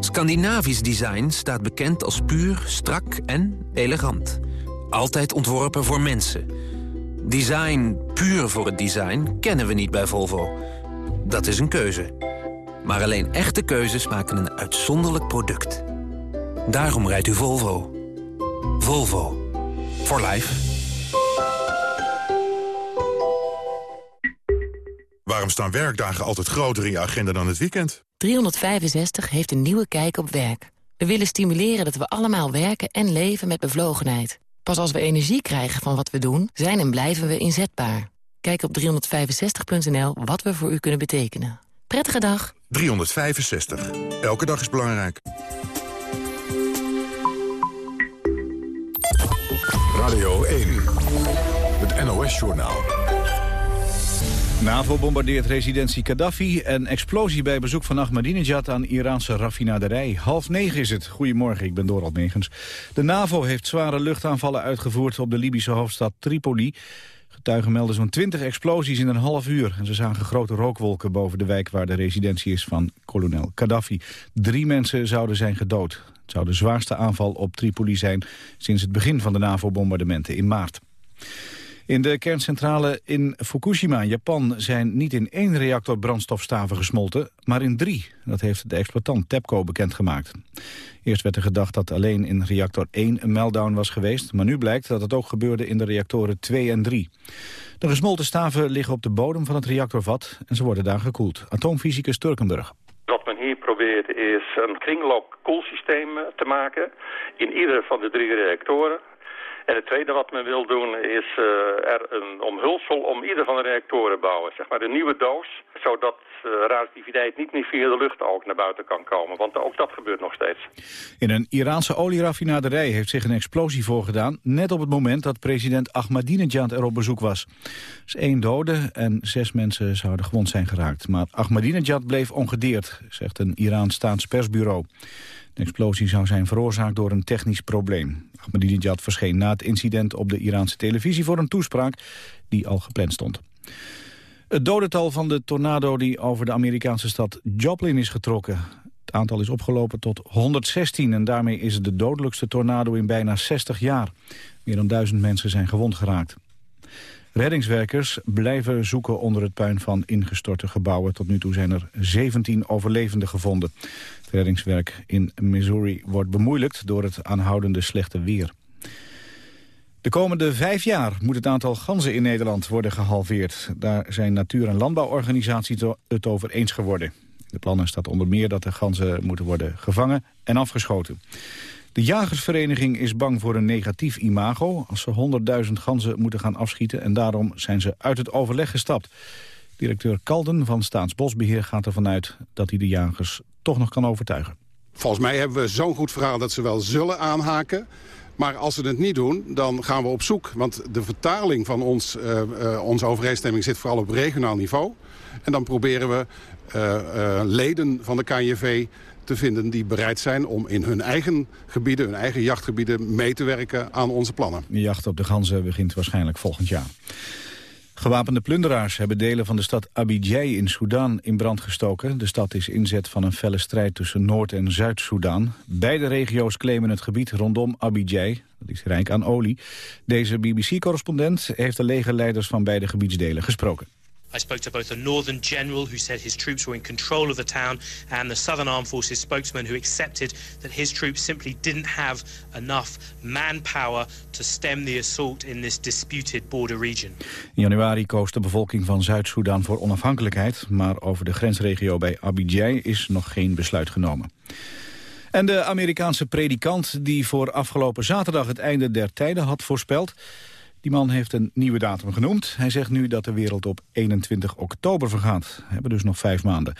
Scandinavisch design staat bekend als puur, strak en elegant. Altijd ontworpen voor mensen. Design puur voor het design kennen we niet bij Volvo. Dat is een keuze. Maar alleen echte keuzes maken een uitzonderlijk product. Daarom rijdt u Volvo. Volvo. For life. Waarom staan werkdagen altijd groter in je agenda dan het weekend? 365 heeft een nieuwe kijk op werk. We willen stimuleren dat we allemaal werken en leven met bevlogenheid. Pas als we energie krijgen van wat we doen, zijn en blijven we inzetbaar. Kijk op 365.nl wat we voor u kunnen betekenen. Prettige dag. 365. Elke dag is belangrijk. Radio 1. Het NOS-journaal. NAVO bombardeert residentie Gaddafi en explosie bij bezoek van Ahmadinejad aan Iraanse raffinaderij. Half negen is het. Goedemorgen, ik ben Dorald Megens. De NAVO heeft zware luchtaanvallen uitgevoerd op de Libische hoofdstad Tripoli. Getuigen melden zo'n 20 explosies in een half uur. En ze zagen grote rookwolken boven de wijk waar de residentie is van kolonel Gaddafi. Drie mensen zouden zijn gedood. Het zou de zwaarste aanval op Tripoli zijn sinds het begin van de NAVO-bombardementen in maart. In de kerncentrale in Fukushima, Japan, zijn niet in één reactor brandstofstaven gesmolten, maar in drie. Dat heeft de exploitant TEPCO bekendgemaakt. Eerst werd er gedacht dat alleen in reactor 1 een meltdown was geweest, maar nu blijkt dat het ook gebeurde in de reactoren 2 en 3. De gesmolten staven liggen op de bodem van het reactorvat en ze worden daar gekoeld. Atoomfysicus Turkenburg. Wat men hier probeert is een kringloop koelsysteem te maken in ieder van de drie reactoren. En het tweede wat men wil doen is uh, er een omhulsel om ieder van de reactoren bouwen. Zeg maar de nieuwe doos, zodat uh, radioactiviteit niet meer via de lucht ook naar buiten kan komen. Want ook dat gebeurt nog steeds. In een Iraanse olieraffinaderij heeft zich een explosie voorgedaan... net op het moment dat president Ahmadinejad er op bezoek was. Is één dode en zes mensen zouden gewond zijn geraakt. Maar Ahmadinejad bleef ongedeerd, zegt een Iraans staatspersbureau. De explosie zou zijn veroorzaakt door een technisch probleem. Ahmadinejad verscheen na het incident op de Iraanse televisie voor een toespraak die al gepland stond. Het dodental van de tornado die over de Amerikaanse stad Joplin is getrokken. Het aantal is opgelopen tot 116 en daarmee is het de dodelijkste tornado in bijna 60 jaar. Meer dan duizend mensen zijn gewond geraakt. Reddingswerkers blijven zoeken onder het puin van ingestorte gebouwen. Tot nu toe zijn er 17 overlevenden gevonden. Het reddingswerk in Missouri wordt bemoeilijkt door het aanhoudende slechte weer. De komende vijf jaar moet het aantal ganzen in Nederland worden gehalveerd. Daar zijn natuur- en landbouworganisaties het over eens geworden. De plannen staat onder meer dat de ganzen moeten worden gevangen en afgeschoten. De jagersvereniging is bang voor een negatief imago... als ze 100.000 ganzen moeten gaan afschieten... en daarom zijn ze uit het overleg gestapt. Directeur Kalden van Staatsbosbeheer gaat ervan uit... dat hij de jagers toch nog kan overtuigen. Volgens mij hebben we zo'n goed verhaal dat ze wel zullen aanhaken... Maar als ze het niet doen, dan gaan we op zoek. Want de vertaling van ons, uh, uh, onze overeenstemming zit vooral op regionaal niveau. En dan proberen we uh, leden van de KNJV te vinden die bereid zijn om in hun eigen gebieden, hun eigen jachtgebieden, mee te werken aan onze plannen. De jacht op de ganzen begint waarschijnlijk volgend jaar. Gewapende plunderaars hebben delen van de stad Abidjan in Soedan in brand gestoken. De stad is inzet van een felle strijd tussen Noord- en Zuid-Soedan. Beide regio's claimen het gebied rondom Abidjan, dat is rijk aan olie. Deze BBC-correspondent heeft de legerleiders van beide gebiedsdelen gesproken. I spoke to both a northern general who said his troops were in control of the town and the southern armed forces spokesman who accepted that his troops simply didn't have enough manpower to stem the assault in this disputed border region. In januari koos de bevolking van Zuid-Soedan voor onafhankelijkheid, maar over de grensregio bij Abidjan is nog geen besluit genomen. En de Amerikaanse predikant die voor afgelopen zaterdag het einde der tijden had voorspeld Die man heeft een nieuwe datum genoemd. Hij zegt nu dat de wereld op 21 oktober vergaat. We hebben dus nog vijf maanden.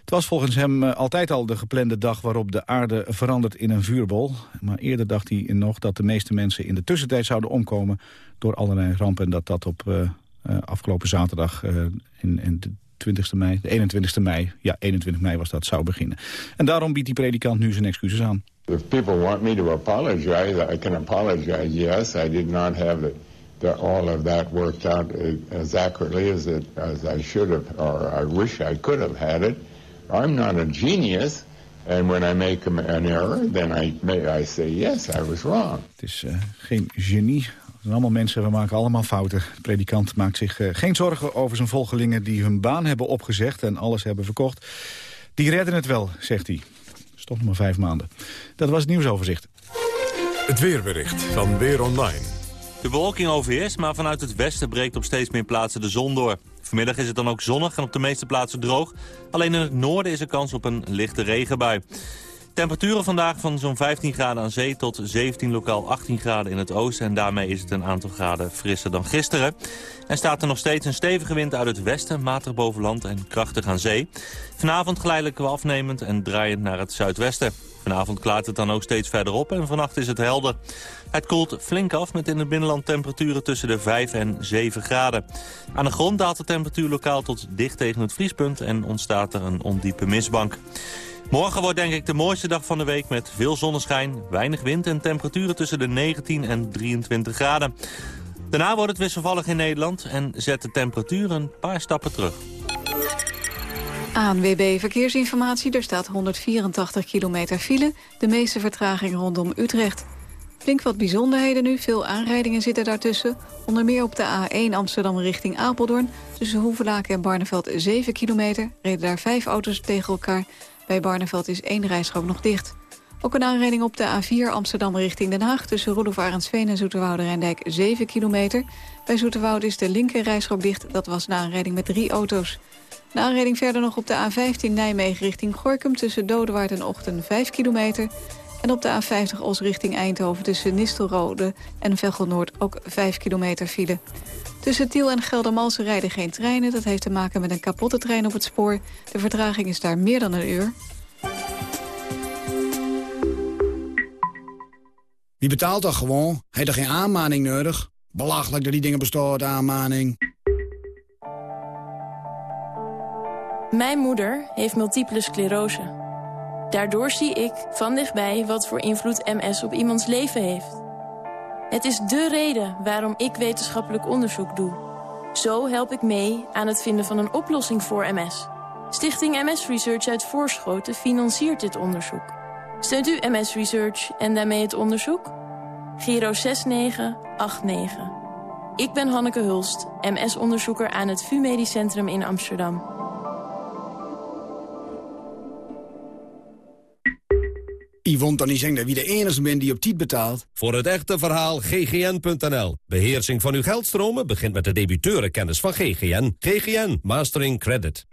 Het was volgens hem eh, altijd al de geplande dag waarop de aarde verandert in een vuurbol. Maar eerder dacht hij nog dat de meeste mensen in de tussentijd zouden omkomen door allerlei rampen. En dat dat op uh, afgelopen zaterdag uh, in, in 20 mei, de 21 mei, ja 21 mei was dat, zou beginnen. En daarom biedt die predikant nu zijn excuses aan. If people want me to apologize, I can apologize. Yes, I did not have it. The, all of that worked out as accurately as, it, as I should have, or I wish I could have had it. I'm not a genius. And when I make an error, then I, I say, yes, I was wrong. Het is uh, geen genie. Het zijn allemaal mensen, we maken allemaal fouten. De predikant maakt zich uh, geen zorgen over zijn volgelingen... die hun baan hebben opgezegd en alles hebben verkocht. Die redden het wel, zegt hij. Stop nog maar vijf maanden. Dat was het nieuwsoverzicht. Het weerbericht van Weer Online. De bewolking overheerst, maar vanuit het westen breekt op steeds meer plaatsen de zon door. Vanmiddag is het dan ook zonnig en op de meeste plaatsen droog. Alleen in het noorden is er kans op een lichte regenbui. Temperaturen vandaag van zo'n 15 graden aan zee tot 17 lokaal 18 graden in het oosten. En daarmee is het een aantal graden frisser dan gisteren. En staat er nog steeds een stevige wind uit het westen, matig boven land en krachtig aan zee. Vanavond geleidelijk afnemend en draaiend naar het zuidwesten. Vanavond klaart het dan ook steeds verder op en vannacht is het helder. Het koelt flink af met in het binnenland temperaturen tussen de 5 en 7 graden. Aan de grond daalt de temperatuur lokaal tot dicht tegen het vriespunt en ontstaat er een ondiepe mistbank. Morgen wordt denk ik de mooiste dag van de week met veel zonneschijn, weinig wind en temperaturen tussen de 19 en 23 graden. Daarna wordt het wisselvallig in Nederland en zet de temperatuur een paar stappen terug. ANWB Verkeersinformatie. Er staat 184 kilometer file. De meeste vertraging rondom Utrecht. Flink wat bijzonderheden nu. Veel aanrijdingen zitten daartussen. Onder meer op de A1 Amsterdam richting Apeldoorn. Tussen Hoevelaken en Barneveld 7 kilometer. Reden daar vijf auto's tegen elkaar. Bij Barneveld is één rijstrook nog dicht. Ook een aanrijding op de A4 Amsterdam richting Den Haag... tussen Roelof Arendsveen en Zoeterwoude Rijndijk 7 kilometer. Bij Zoeterwoude is de linker rijstrook dicht. Dat was een aanrijding met drie auto's. De aanrijding verder nog op de A15 Nijmegen richting Gorkum... tussen Dodewaard en Ochten 5 kilometer. En op de A50 Os richting Eindhoven tussen Nistelrode en Veghel-Noord... ook 5 kilometer file. Tussen Tiel en Geldermalsen rijden geen treinen. Dat heeft te maken met een kapotte trein op het spoor. De vertraging is daar meer dan een uur. Wie betaalt dat gewoon? Heeft er geen aanmaning nodig? Belachelijk dat die dingen bestaan, aanmaning. Mijn moeder heeft multiple sclerose. Daardoor zie ik van dichtbij wat voor invloed MS op iemands leven heeft. Het is dé reden waarom ik wetenschappelijk onderzoek doe. Zo help ik mee aan het vinden van een oplossing voor MS. Stichting MS Research uit Voorschoten financiert dit onderzoek. Steunt u MS Research en daarmee het onderzoek? Giro 6989. Ik ben Hanneke Hulst, MS-onderzoeker aan het VU Medisch Centrum in Amsterdam. Yvonne dan niet zeggen dat wie de enige bent die op tijd betaalt. Voor het echte verhaal ggn.nl. Beheersing van uw geldstromen begint met de debiteurenkennis van GGN. GGN Mastering Credit.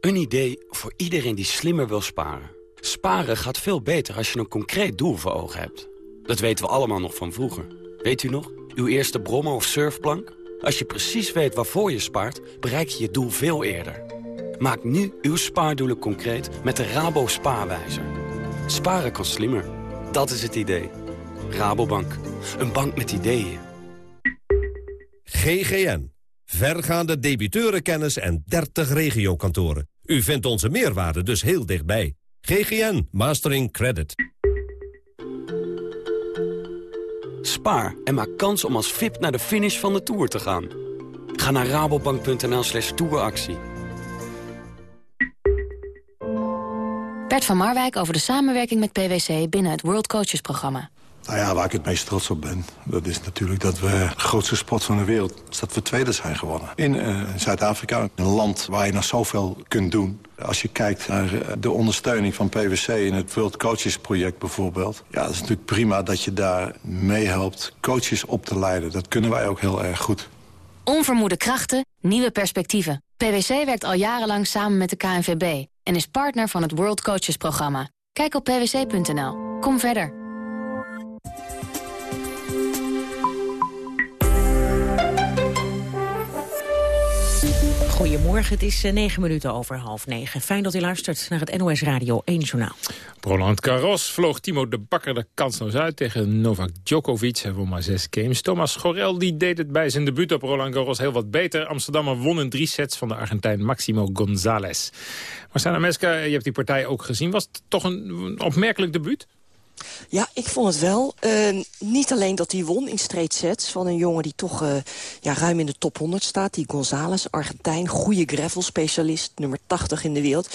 Een idee voor iedereen die slimmer wil sparen. Sparen gaat veel beter als je een concreet doel voor ogen hebt. Dat weten we allemaal nog van vroeger. Weet u nog? Uw eerste brommer of surfplank? Als je precies weet waarvoor je spaart, bereik je je doel veel eerder. Maak nu uw spaardoelen concreet met de Rabo Spaarwijzer. Sparen kan slimmer. Dat is het idee. Rabobank. Een bank met ideeën. GGN. Vergaande debiteurenkennis en 30 regiokantoren. U vindt onze meerwaarde dus heel dichtbij. GGN Mastering Credit. Spaar en maak kans om als VIP naar de finish van de Tour te gaan. Ga naar rabobank.nl slash touractie. Bert van Marwijk over de samenwerking met PwC binnen het World Coaches programma. Nou ja, waar ik het meest trots op ben, dat is natuurlijk dat we de grootste sport van de wereld, dat we tweede zijn gewonnen. In uh, Zuid-Afrika, een land waar je nog zoveel kunt doen. Als je kijkt naar uh, de ondersteuning van PwC in het World Coaches project bijvoorbeeld. Ja, dat is natuurlijk prima dat je daar meehelpt coaches op te leiden. Dat kunnen wij ook heel erg goed. Onvermoede krachten, nieuwe perspectieven. PwC werkt al jarenlang samen met de KNVB en is partner van het World Coaches programma. Kijk op pwc.nl. Kom verder. Goedemorgen, het is eh, negen minuten over half negen. Fijn dat u luistert naar het NOS Radio 1 Journaal. Roland Garros vloog Timo de Bakker de kansloos uit tegen Novak Djokovic. Hij won maar zes games. Thomas Gorel die deed het bij zijn debuut op Roland Garros heel wat beter. Amsterdammer won in drie sets van de Argentijn Maximo González. Marcela Meska, je hebt die partij ook gezien. Was het toch een opmerkelijk debuut? Ja, ik vond het wel. Uh, niet alleen dat hij won in straight sets van een jongen die toch uh, ja, ruim in de top 100 staat. Die González, Argentijn, goede gravel-specialist, nummer 80 in de wereld.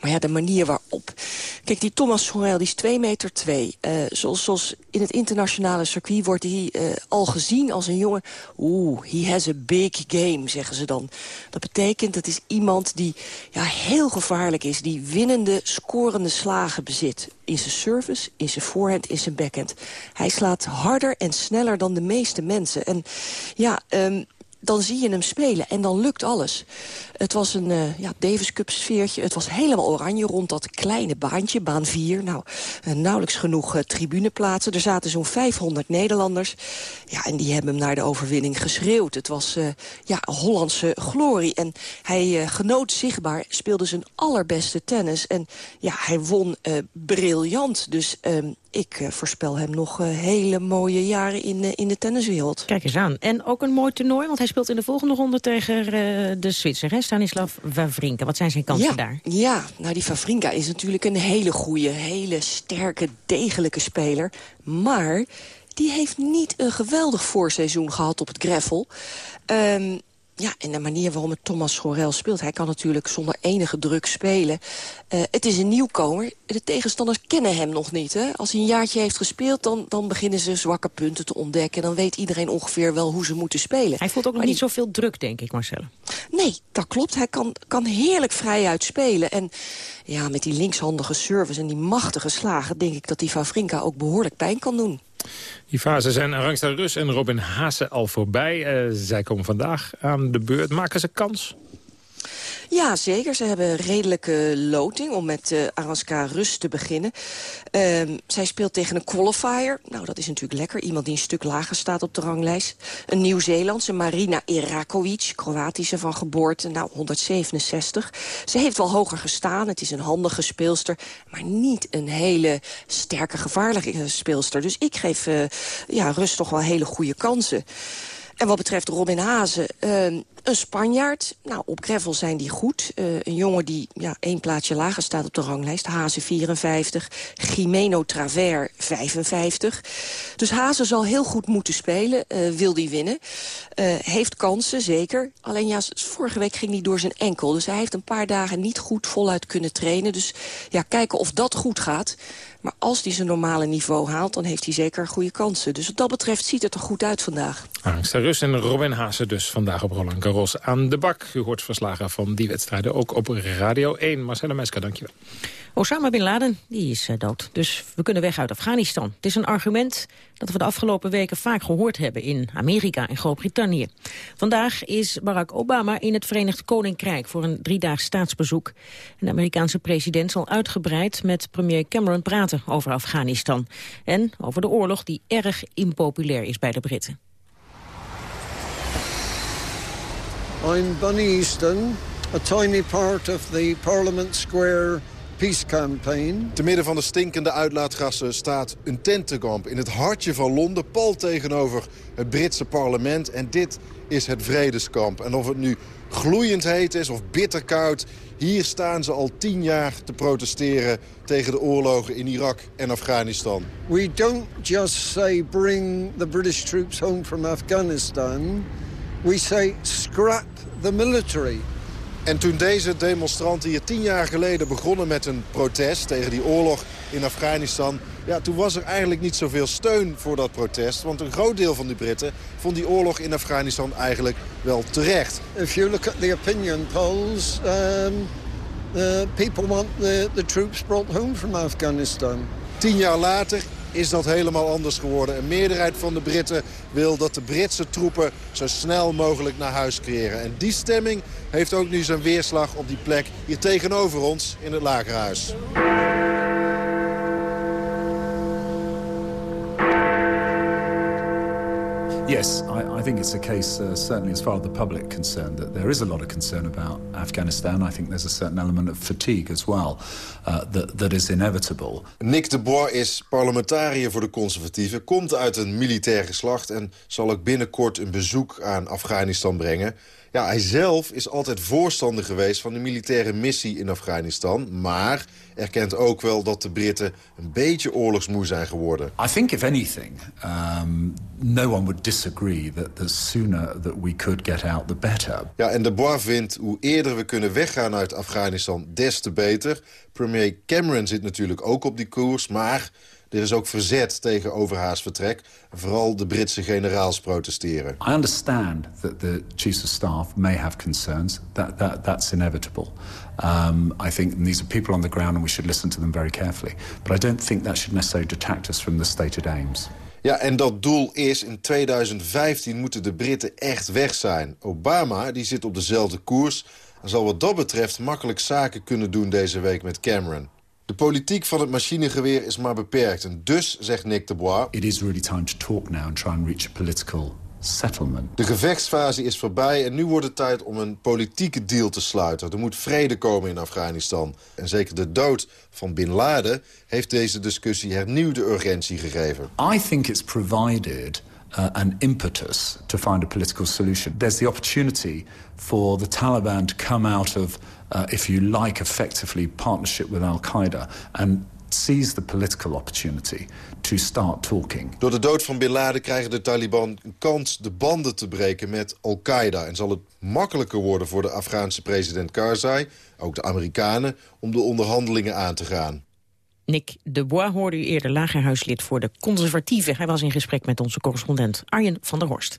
Maar ja, de manier waarop... Kijk, die Thomas Sorel, die is 2 meter 2. Uh, zoals, zoals in het internationale circuit wordt hij uh, al gezien als een jongen... Oeh, he has a big game, zeggen ze dan. Dat betekent, dat is iemand die ja, heel gevaarlijk is. Die winnende, scorende slagen bezit. In zijn service, in zijn voorhand, in zijn backhand. Hij slaat harder en sneller dan de meeste mensen. En ja, um, dan zie je hem spelen en dan lukt alles. Het was een uh, ja, Davis Cup sfeertje. Het was helemaal oranje rond dat kleine baantje, baan 4. Nou, uh, nauwelijks genoeg uh, tribuneplaatsen. Er zaten zo'n 500 Nederlanders. Ja, en die hebben hem naar de overwinning geschreeuwd. Het was ja, Hollandse glorie. En hij genoot zichtbaar, speelde zijn allerbeste tennis. En ja, hij won briljant. Dus ehm, ik voorspel hem nog hele mooie jaren in, in de tenniswereld. Kijk eens aan. En ook een mooi toernooi, want hij speelt in de volgende ronde tegen de Zwitser, Stanislav Wawrinka. Wat zijn zijn kansen ja, daar? Ja, nou die Wawrinka is natuurlijk een hele goede, hele sterke, degelijke speler. Maar die heeft niet een geweldig voorseizoen gehad op het gravel. Um, ja, en de manier waarop het Thomas Schorel speelt... hij kan natuurlijk zonder enige druk spelen. Uh, het is een nieuwkomer. De tegenstanders kennen hem nog niet. Hè? Als hij een jaartje heeft gespeeld, dan, dan beginnen ze zwakke punten te ontdekken. Dan weet iedereen ongeveer wel hoe ze moeten spelen. Hij voelt ook nog niet zoveel druk, denk ik, Marcelle. Nee, dat klopt. Hij kan, kan heerlijk vrijuit spelen. En ja, met die linkshandige service en die machtige slagen... denk ik dat die Favrinka ook behoorlijk pijn kan doen. Die fase zijn Rangsta Rus en Robin Haase al voorbij. Uh, zij komen vandaag aan de beurt. Maken ze kans? Ja, zeker. Ze hebben redelijke loting om met uh, Aranska Rus te beginnen. Uh, zij speelt tegen een qualifier. Nou, dat is natuurlijk lekker. Iemand die een stuk lager staat op de ranglijst. Een Nieuw-Zeelandse, Marina Irakovic, Kroatische van geboorte. Nou, 167. Ze heeft wel hoger gestaan. Het is een handige speelster. Maar niet een hele sterke, gevaarlijke speelster. Dus ik geef uh, ja, Rus toch wel hele goede kansen. En wat betreft Robin Hazen, uh, een Spanjaard. Nou, op gravel zijn die goed. Uh, een jongen die ja, één plaatsje lager staat op de ranglijst. Hazen 54, Jimeno Traver 55. Dus Hazen zal heel goed moeten spelen, uh, wil die winnen. Uh, heeft kansen, zeker. Alleen ja, vorige week ging hij door zijn enkel. Dus hij heeft een paar dagen niet goed voluit kunnen trainen. Dus ja, kijken of dat goed gaat. Maar als hij zijn normale niveau haalt, dan heeft hij zeker goede kansen. Dus wat dat betreft ziet het er goed uit vandaag. Angst Rus en Robin Haase dus vandaag op Roland aan de bak. U hoort verslagen van die wedstrijden ook op Radio 1. Marcella Meska, dankjewel. Osama Bin Laden die is uh, dood, dus we kunnen weg uit Afghanistan. Het is een argument dat we de afgelopen weken vaak gehoord hebben... in Amerika en Groot-Brittannië. Vandaag is Barack Obama in het Verenigd Koninkrijk... voor een driedaags staatsbezoek. De Amerikaanse president zal uitgebreid met premier Cameron praten over Afghanistan. En over de oorlog die erg impopulair is bij de Britten. I'm Bunny Easton, a tiny part of the Parliament Square Peace Campaign. Te midden van de stinkende uitlaatgassen staat een tentenkamp in het hartje van Londen, pal tegenover het Britse parlement. En dit is het vredeskamp. En of het nu gloeiend heet is of bitterkoud, hier staan ze al tien jaar te protesteren tegen de oorlogen in Irak en Afghanistan. We don't just say bring the British troops home from Afghanistan. We say scrap the military. En toen deze demonstranten hier tien jaar geleden begonnen met een protest tegen die oorlog in Afghanistan... Ja, toen was er eigenlijk niet zoveel steun voor dat protest. Want een groot deel van die Britten vond die oorlog in Afghanistan eigenlijk wel terecht. If you look at the opinion polls, um, uh, people want the, the troops brought home from Afghanistan. Tien jaar later is dat helemaal anders geworden. Een meerderheid van de Britten wil dat de Britse troepen zo snel mogelijk naar huis creëren. En die stemming heeft ook nu zijn weerslag op die plek hier tegenover ons in het Lagerhuis. Yes, I, I think it's a case, uh, certainly as far as the public concerned, that there is a lot of concern about Afghanistan. I think there's a certain element of fatigue as well uh, that, that is inevitable. Nick de Boer is parlementariër voor de conservatieven, komt uit een militair geslacht... en zal ook binnenkort een bezoek aan Afghanistan brengen. Ja, hij zelf is altijd voorstander geweest van de militaire missie in Afghanistan... maar erkent ook wel dat de Britten een beetje oorlogsmoe zijn geworden. I think if anything, um, no one would disagree that the sooner that we could get out, the better. Ja, en de Bois vindt hoe eerder we kunnen weggaan uit Afghanistan, des te beter. Premier Cameron zit natuurlijk ook op die koers, maar er is ook verzet tegen overhaast vertrek. Vooral de Britse generaals protesteren. I understand that the chiefs of staff may have concerns. That, that, that's inevitable. Um, I think these are people on the ground and we should listen to them very carefully. But I don't think that should necessarily detract us from the stated aims. Ja, en dat doel is, in 2015 moeten de Britten echt weg zijn. Obama die zit op dezelfde koers en zal wat dat betreft makkelijk zaken kunnen doen deze week met Cameron. De politiek van het machinegeweer is maar beperkt. En dus, zegt Nick de Bois... It is really time to talk now and try and reach a political settlement. De gevechtsfase is voorbij en nu wordt het tijd om een politieke deal te sluiten. Er moet vrede komen in Afghanistan. En zeker de dood van Bin Laden heeft deze discussie hernieuwde urgentie gegeven. I think it's provided uh, an impetus to find a political solution. There's the opportunity for the Taliban to come out of, uh, if you like, effectively partnership with Al-Qaeda and seize the political opportunity to start talking. Door de dood van Bin Laden krijgen de Taliban een kans de banden te breken met Al-Qaeda. En zal het makkelijker worden voor de Afghaanse president Karzai, ook de Amerikanen, om de onderhandelingen aan te gaan. Nick de Bois hoorde u eerder lagerhuislid voor de conservatieven. Hij was in gesprek met onze correspondent Arjen van der Horst.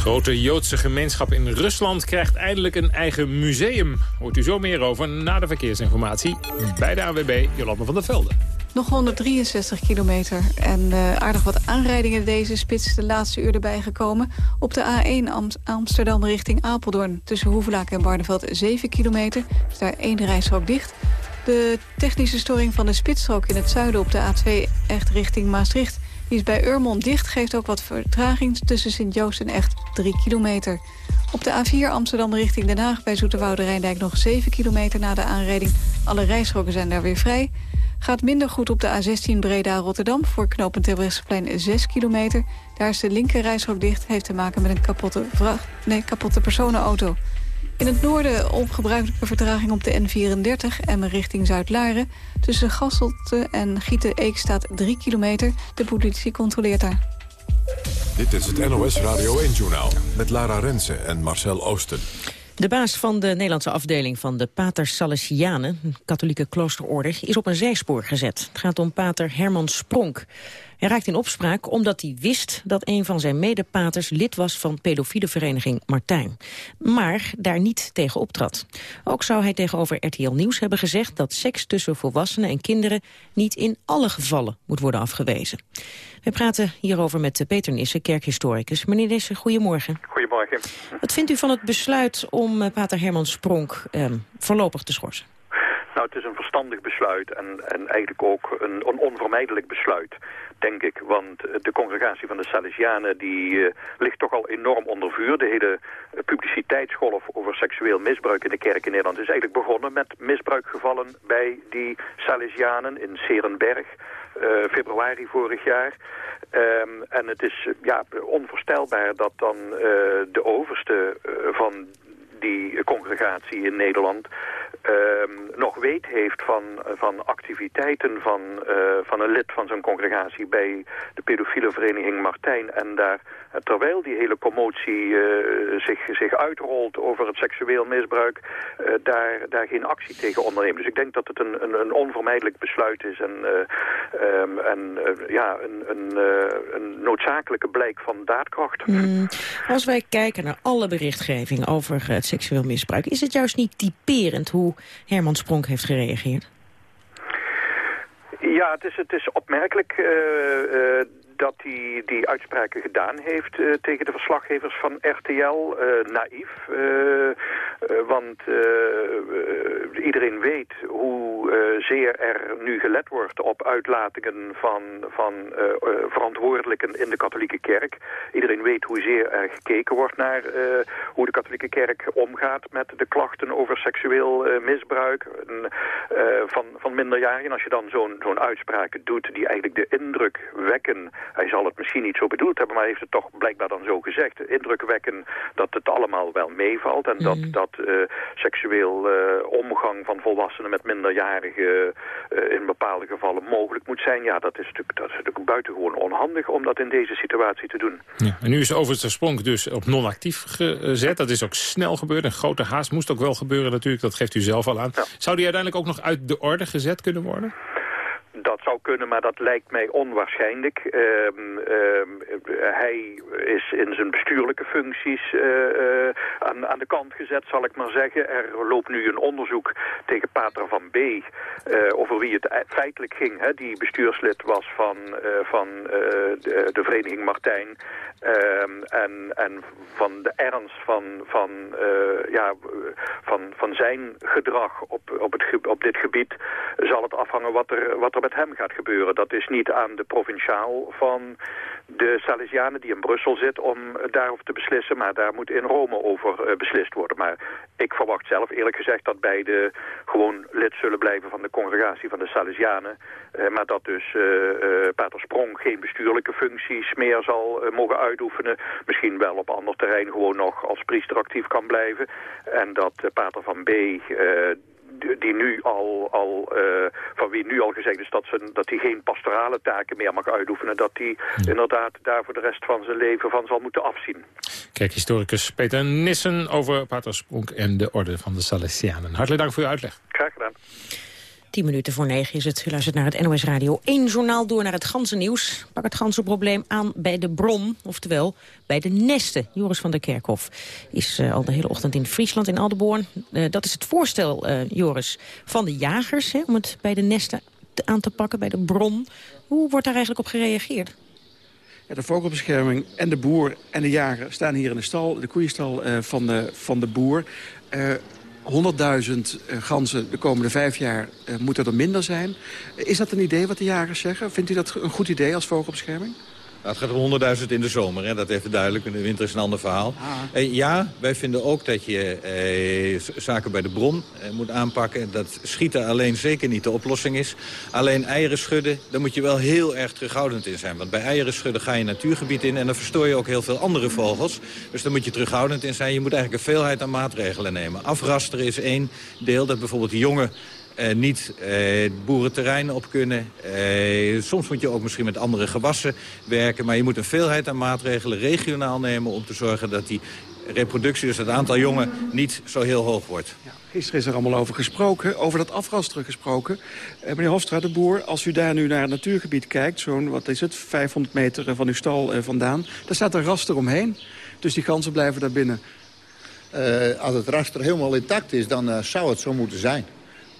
Grote Joodse gemeenschap in Rusland krijgt eindelijk een eigen museum. Hoort u zo meer over na de verkeersinformatie bij de AWB Jolanda van der Velde. Nog 163 kilometer en uh, aardig wat aanrijdingen deze spits de laatste uur erbij gekomen. Op de A1 Amsterdam richting Apeldoorn tussen Hoevelaak en Barneveld 7 kilometer. Is daar één rijstrook dicht. De technische storing van de spitsstrook in het zuiden op de A2 echt richting Maastricht... die is bij Urmond dicht, geeft ook wat vertraging tussen Sint-Joost en echt 3 kilometer. Op de A4 Amsterdam richting Den Haag bij Zoeterwoude Rijndijk nog 7 kilometer na de aanrijding. Alle rijstroken zijn daar weer vrij. Gaat minder goed op de A16 Breda-Rotterdam voor knooppunt Terbrechtseplein 6 kilometer. Daar is de linker rijstrook dicht, heeft te maken met een kapotte, vracht, nee, kapotte personenauto. In het noorden ongebruikelijke vertraging op de N34 en richting Zuid-Laren. Tussen Gasselte en Gieten-Eek staat 3 kilometer. De politie controleert daar. Dit is het NOS Radio 1-journaal met Lara Rensen en Marcel Oosten. De baas van de Nederlandse afdeling van de Pater Salesianen, een katholieke kloosterorde, is op een zijspoor gezet. Het gaat om pater Herman Spronk. Hij raakt in opspraak omdat hij wist dat een van zijn medepaters lid was van pedofiele vereniging Martijn. Maar daar niet tegen optrad. Ook zou hij tegenover RTL Nieuws hebben gezegd dat seks tussen volwassenen en kinderen niet in alle gevallen moet worden afgewezen. We praten hierover met Peter Nissen, kerkhistoricus. Meneer Nissen, goedemorgen. Goedemorgen. Wat vindt u van het besluit om eh, pater Herman Spronk eh, voorlopig te schorsen? Nou, het is een verstandig besluit en, en eigenlijk ook een, een onvermijdelijk besluit denk ik. Want de congregatie van de Salesianen die, uh, ligt toch al enorm onder vuur. De hele publiciteitsgolf over seksueel misbruik in de kerk in Nederland is eigenlijk begonnen met misbruikgevallen bij die Salesianen in Serenberg. Uh, februari vorig jaar. Um, en het is ja, onvoorstelbaar dat dan de overste van die congregatie in Nederland uh, nog weet heeft van, van activiteiten van, uh, van een lid van zijn congregatie bij de pedofiele vereniging Martijn. En daar, terwijl die hele commotie uh, zich, zich uitrolt over het seksueel misbruik, uh, daar, daar geen actie tegen onderneemt. Dus ik denk dat het een, een, een onvermijdelijk besluit is en, um, en ja, een, een, een noodzakelijke blijk van daadkracht. Mm. Als wij kijken naar alle berichtgeving over het seksueel misbruik, is het juist niet typerend hoe Herman Spronk heeft gereageerd? Ja, het is, het is opmerkelijk uh, uh, dat hij die uitspraken gedaan heeft uh, tegen de verslaggevers van RTL. naïef, want iedereen weet hoe zeer er nu gelet wordt op uitlatingen van, van verantwoordelijken in de katholieke kerk. Iedereen weet hoezeer er gekeken wordt naar hoe de katholieke kerk omgaat met de klachten over seksueel misbruik van, van minderjarigen. Als je dan zo'n zo'n uitspraak doet die eigenlijk de indruk wekken, hij zal het misschien niet zo bedoeld hebben, maar hij heeft het toch blijkbaar dan zo gezegd, de indruk wekken dat het allemaal wel meevalt en dat, Mhm. dat seksueel omgang van volwassenen met minderjarigen in bepaalde gevallen mogelijk moet zijn. Ja, dat is natuurlijk, dat is natuurlijk buitengewoon onhandig om dat in deze situatie te doen. Ja, en nu is Overigens de Spronk dus op non-actief gezet. Dat is ook snel gebeurd. Een grote haast moest ook wel gebeuren natuurlijk. Dat geeft u zelf al aan. Zou die uiteindelijk ook nog uit de orde gezet kunnen worden? Dat zou kunnen, maar dat lijkt mij onwaarschijnlijk. Ehm, ehm, hij is in zijn bestuurlijke functies uh, uh, aan, aan, de kant gezet, zal ik maar zeggen. Er loopt nu een onderzoek tegen Pater van B. Uh, over wie het feitelijk ging. Hè, die bestuurslid was van, van de, de, Vereniging Martijn. Ehm, en, en van de ernst van, van, ja, van, van zijn gedrag op, op, het, op dit gebied zal het afhangen wat er, wat er met hem gaat gebeuren. Dat is niet aan de provinciaal van de Salesianen die in Brussel zit om daarover te beslissen, maar daar moet in Rome over uh, beslist worden. Maar ik verwacht zelf eerlijk gezegd dat beide gewoon lid zullen blijven van de congregatie van de Salesianen, uh, maar dat dus uh, Pater Sprong geen bestuurlijke functies meer zal mogen uitoefenen, misschien wel op ander terrein gewoon nog als priester actief kan blijven en dat Pater van B die nu al, al uh, van wie nu al gezegd is dat, ze, dat hij geen pastorale taken meer mag uitoefenen, dat hij ja. inderdaad daar voor de rest van zijn leven van zal moeten afzien. Kijk, historicus Peter Nissen over Pater Spronk en de orde van de Salesianen. Hartelijk dank voor uw uitleg. Graag gedaan. 10 minuten voor negen is het. U luistert naar het NOS Radio 1 journaal door naar het ganzennieuws. Pak het ganzenprobleem aan bij de bron, oftewel bij de nesten. Joris van der Kerkhof is uh, al de hele ochtend in Friesland, in Aldeborn. Uh, dat is het voorstel, uh, Joris, van de jagers... Hè, om het bij de nesten te, aan te pakken, bij de bron. Hoe wordt daar eigenlijk op gereageerd? De vogelbescherming en de boer en de jager staan hier in de stal. De koeienstal van, de, van de boer... 100.000 ganzen de komende vijf jaar uh, moeten er minder zijn. Is dat een idee wat de jagers zeggen? Vindt u dat een goed idee als vogelbescherming? Nou, het gaat om 100.000 in de zomer, hè? dat even duidelijk. In de winter is een ander verhaal. Ah. Eh, ja, wij vinden ook dat je eh, zaken bij de bron eh, moet aanpakken. Dat schieten alleen zeker niet de oplossing is. Alleen eieren schudden, daar moet je wel heel erg terughoudend in zijn. Want bij eieren schudden ga je natuurgebied in... en dan verstoor je ook heel veel andere vogels. Dus daar moet je terughoudend in zijn. Je moet eigenlijk een veelheid aan maatregelen nemen. Afrasteren is één deel, dat bijvoorbeeld jonge uh, niet uh, boerenterrein op kunnen. Uh, soms moet je ook misschien met andere gewassen werken. Maar je moet een veelheid aan maatregelen regionaal nemen... om te zorgen dat die reproductie, dus het aantal jongen, niet zo heel hoog wordt. Ja, gisteren is er allemaal over gesproken, over dat afrasteren gesproken. meneer Hofstra, de boer, als u daar nu naar het natuurgebied kijkt... zo'n, wat is het, 500 meter van uw stal vandaan... daar staat een raster omheen. Dus die ganzen blijven daar binnen. als het raster helemaal intact is, dan zou het zo moeten zijn.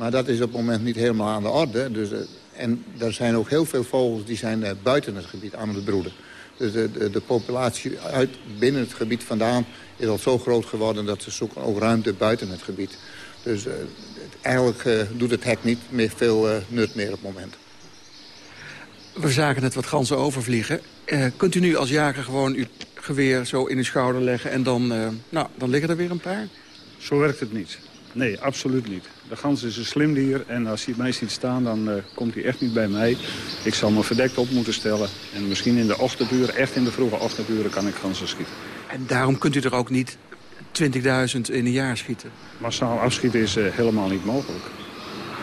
Maar dat is op het moment niet helemaal aan de orde. Dus, uh, en er zijn ook heel veel vogels die zijn uh, buiten het gebied aan het broeden. Dus de, de, de, populatie uit binnen het gebied vandaan is al zo groot geworden... dat ze zoeken ook ruimte buiten het gebied. Dus uh, eigenlijk doet het hek niet meer veel nut meer op het moment. We zagen net wat ganzen overvliegen. kunt u nu als jager gewoon uw geweer zo in uw schouder leggen... en dan, nou, dan liggen er weer een paar? Zo werkt het niet. Nee, absoluut niet. De gans is een slim dier en als hij mij ziet staan, dan uh, komt hij echt niet bij mij. Ik zal me verdekt op moeten stellen. En misschien in de ochtenduren, echt in de vroege ochtenduren, kan ik ganzen schieten. En daarom kunt u er ook niet 20.000 in een jaar schieten? Massaal afschieten is uh, helemaal niet mogelijk.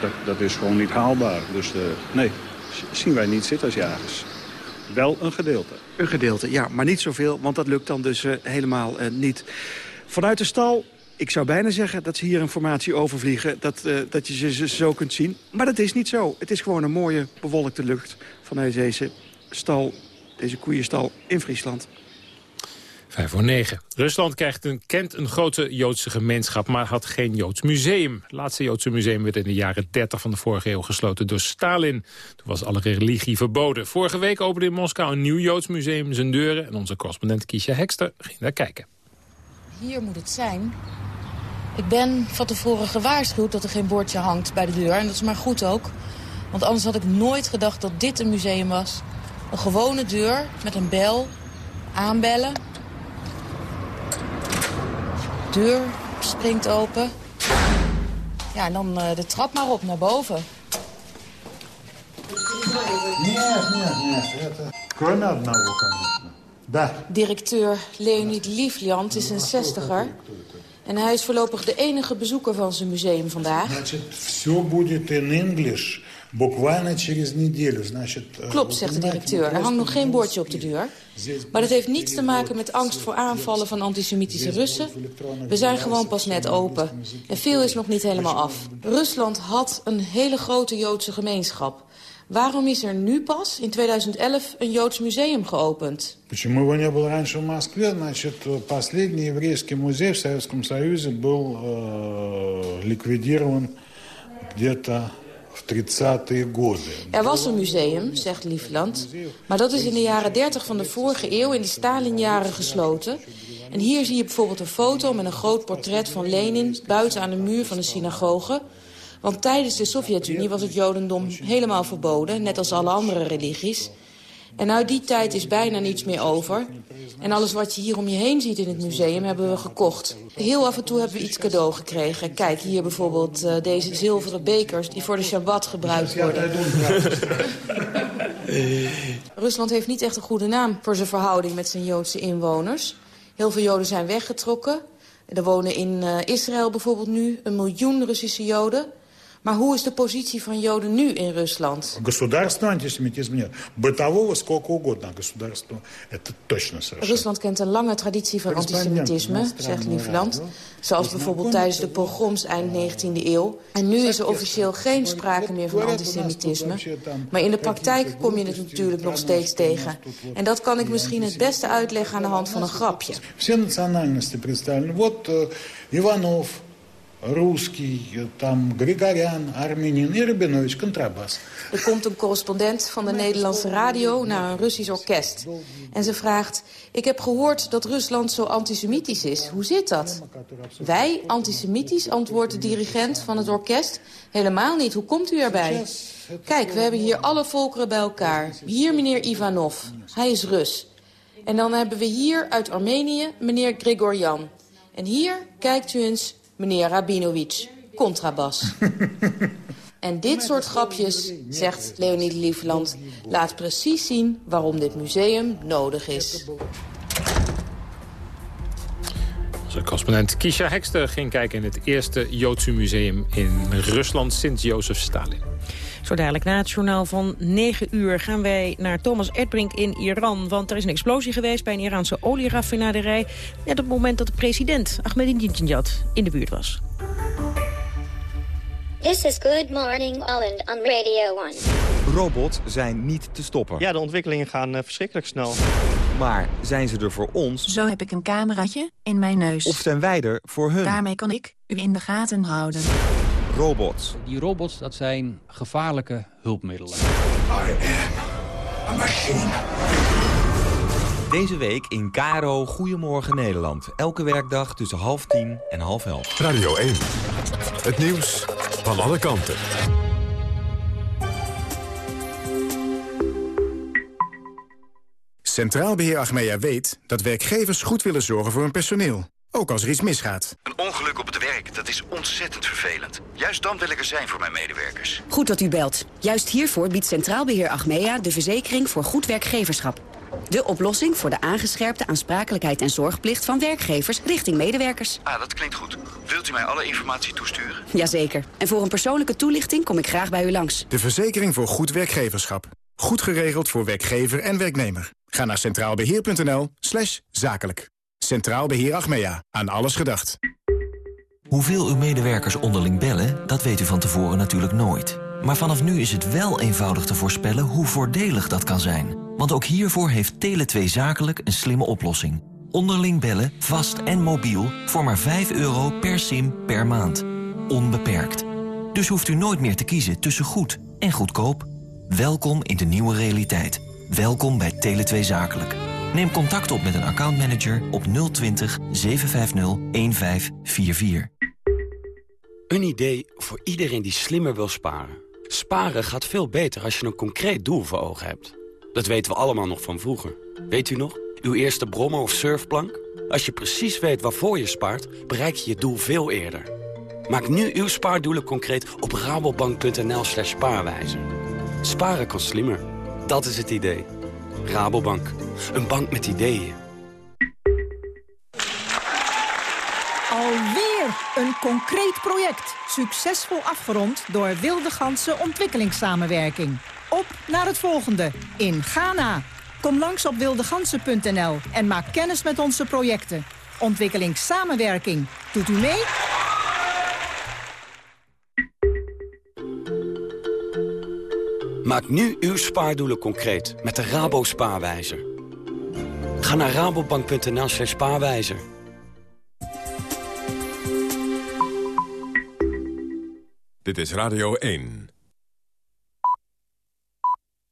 Dat, dat is gewoon niet haalbaar. Dus uh, nee, zien wij niet zitten als jagers. Wel een gedeelte. Een gedeelte, ja, maar niet zoveel, want dat lukt dan dus helemaal niet. Vanuit de stal ik zou bijna zeggen dat ze hier informatie overvliegen... dat, uh, dat je ze zo kunt zien. Maar dat is niet zo. Het is gewoon een mooie bewolkte lucht vanuit deze stal, deze koeienstal in Friesland. Vijf voor negen. Rusland krijgt een, kent een grote Joodse gemeenschap, maar had geen Joods museum. Het laatste Joodse museum werd in de jaren 30 van de vorige eeuw gesloten door Stalin. Toen was alle religie verboden. Vorige week opende in Moskou een nieuw Joods museum zijn deuren. En onze correspondent Kiesja Hekster ging daar kijken hier moet het zijn. Ik ben van tevoren gewaarschuwd dat er geen bordje hangt bij de deur. En dat is maar goed ook. Want anders had ik nooit gedacht dat dit een museum was. Een gewone deur met een bel. Aanbellen. Deur springt open. Ja, en dan eh, de trap maar op naar boven. Nee, nee, nee. Kunnen we daar. Directeur Leonid Liefliant is een zestiger. En hij is voorlopig de enige bezoeker van zijn museum vandaag. Klopt, zegt de directeur. Er hangt nog geen bordje op de deur. Maar dat heeft niets te maken met angst voor aanvallen van antisemitische Russen. We zijn gewoon pas net open. En veel is nog niet helemaal af. Rusland had een hele grote Joodse gemeenschap. Waarom is er nu pas, in 2011, een Joods museum geopend? Почему его не было раньше в Москве? Значит, последний еврейский музей в Советском Союзе был э, ликвидирован где-то в 30-е годы. Er was een museum, zegt Liefland, maar dat is in de jaren 30 van de vorige eeuw in de Stalinjaren gesloten. En hier zie je bijvoorbeeld een foto met een groot portret van Lenin buiten aan de muur van de synagoge. Want tijdens de Sovjet-Unie was het jodendom helemaal verboden, net als alle andere religies. En uit die tijd is bijna niets meer over. En alles wat je hier om je heen ziet in het museum hebben we gekocht. Heel af en toe hebben we iets cadeau gekregen. Kijk, hier bijvoorbeeld uh, deze zilveren bekers die voor de Shabbat gebruikt worden. Rusland heeft niet echt een goede naam voor zijn verhouding met zijn Joodse inwoners. Heel veel Joden zijn weggetrokken. Er wonen in uh, Israël bijvoorbeeld nu een miljoen Russische Joden. Maar hoe is de positie van Joden nu in Rusland? Государственного антисемитизма нет. Бытового сколько угодно, государство это точно совершенно. Rusland kent een lange traditie van antisemitisme, zegt Liefland. Zoals bijvoorbeeld tijdens de pogroms eind 19e eeuw. En nu is er officieel geen sprake meer van antisemitisme. Maar in de praktijk kom je het natuurlijk nog steeds tegen. En dat kan ik misschien het beste uitleggen aan de hand van een grapje. Все национальности представлены. Вот Иванов, Русский, там, Григорян, Армянин и Рабинович, контрабас. Er komt een correspondent van de Nederlandse radio naar een Russisch orkest. En ze vraagt, ik heb gehoord dat Rusland zo antisemitisch is. Hoe zit dat? Wij, antisemitisch, antwoordt de dirigent van het orkest. Helemaal niet, hoe komt u erbij? Kijk, we hebben hier alle volkeren bij elkaar. Hier meneer Ivanov, hij is Rus. En dan hebben we hier uit Armenië meneer Grigorjan. En hier, kijkt u eens, meneer Rabinovic, contrabas. en dit soort grapjes, zegt Leonid Liefland, laat precies zien waarom dit museum nodig is. Onze correspondent Kisha Hekster ging kijken in het eerste Joodse museum in Rusland sinds Jozef Stalin. Zo dadelijk na het journaal van 9 uur gaan wij naar Thomas Erdbrink in Iran. Want er is een explosie geweest bij een Iraanse olieraffinaderij... net op het moment dat de president Ahmadinejad in de buurt was. This is Good Morning Holland on Radio 1. Robots zijn niet te stoppen. Ja, de ontwikkelingen gaan uh, verschrikkelijk snel. Maar zijn ze er voor ons? Zo heb ik een cameraatje in mijn neus. Of zijn wij er voor hun? Daarmee kan ik u in de gaten houden. Robots. Die robots, dat zijn gevaarlijke hulpmiddelen. I am a machine. Deze week in Caro Goedemorgen Nederland. Elke werkdag tussen half tien en half elf. Radio 1. Het nieuws van alle kanten. Centraal Beheer Achmea weet dat werkgevers goed willen zorgen voor hun personeel. Ook als er iets misgaat. Een ongeluk op het werk, dat is ontzettend vervelend. Juist dan wil ik er zijn voor mijn medewerkers. Goed dat u belt. Juist hiervoor biedt Centraal Beheer Achmea de verzekering voor goed werkgeverschap. De oplossing voor de aangescherpte aansprakelijkheid en zorgplicht van werkgevers richting medewerkers. Ah, dat klinkt goed. Wilt u mij alle informatie toesturen? Jazeker. En voor een persoonlijke toelichting kom ik graag bij u langs. De verzekering voor goed werkgeverschap. Goed geregeld voor werkgever en werknemer. Ga naar centraalbeheer.nl slash zakelijk. Centraal Beheer Achmea. Aan alles gedacht. Hoeveel uw medewerkers onderling bellen, dat weet u van tevoren natuurlijk nooit. Maar vanaf nu is het wel eenvoudig te voorspellen hoe voordelig dat kan zijn. Want ook hiervoor heeft Tele2 Zakelijk een slimme oplossing. Onderling bellen, vast en mobiel, voor maar 5 euro per sim per maand. Onbeperkt. Dus hoeft u nooit meer te kiezen tussen goed en goedkoop. Welkom in de nieuwe realiteit. Welkom bij Tele2 Zakelijk. Neem contact op met een accountmanager op 020 750 1544. Een idee voor iedereen die slimmer wil sparen. Sparen gaat veel beter als je een concreet doel voor ogen hebt. Dat weten we allemaal nog van vroeger. Weet u nog? Uw eerste brommer of surfplank? Als je precies weet waarvoor je spaart, bereik je je doel veel eerder. Maak nu uw spaardoelen concreet op rabobank.nl slash spaarwijzer. Sparen kan slimmer. Dat is het idee. Rabobank. Een bank met ideeën. Alweer een concreet project. Succesvol afgerond door Wilde Ganse Ontwikkelingssamenwerking. Op naar het volgende in Ghana. Kom langs op wildegansen.nl en maak kennis met onze projecten. Ontwikkelingssamenwerking. Doet u mee? Maak nu uw spaardoelen concreet met de Rabo Spaarwijzer. Ga naar rabobank.nl slash spaarwijzer. Dit is Radio 1.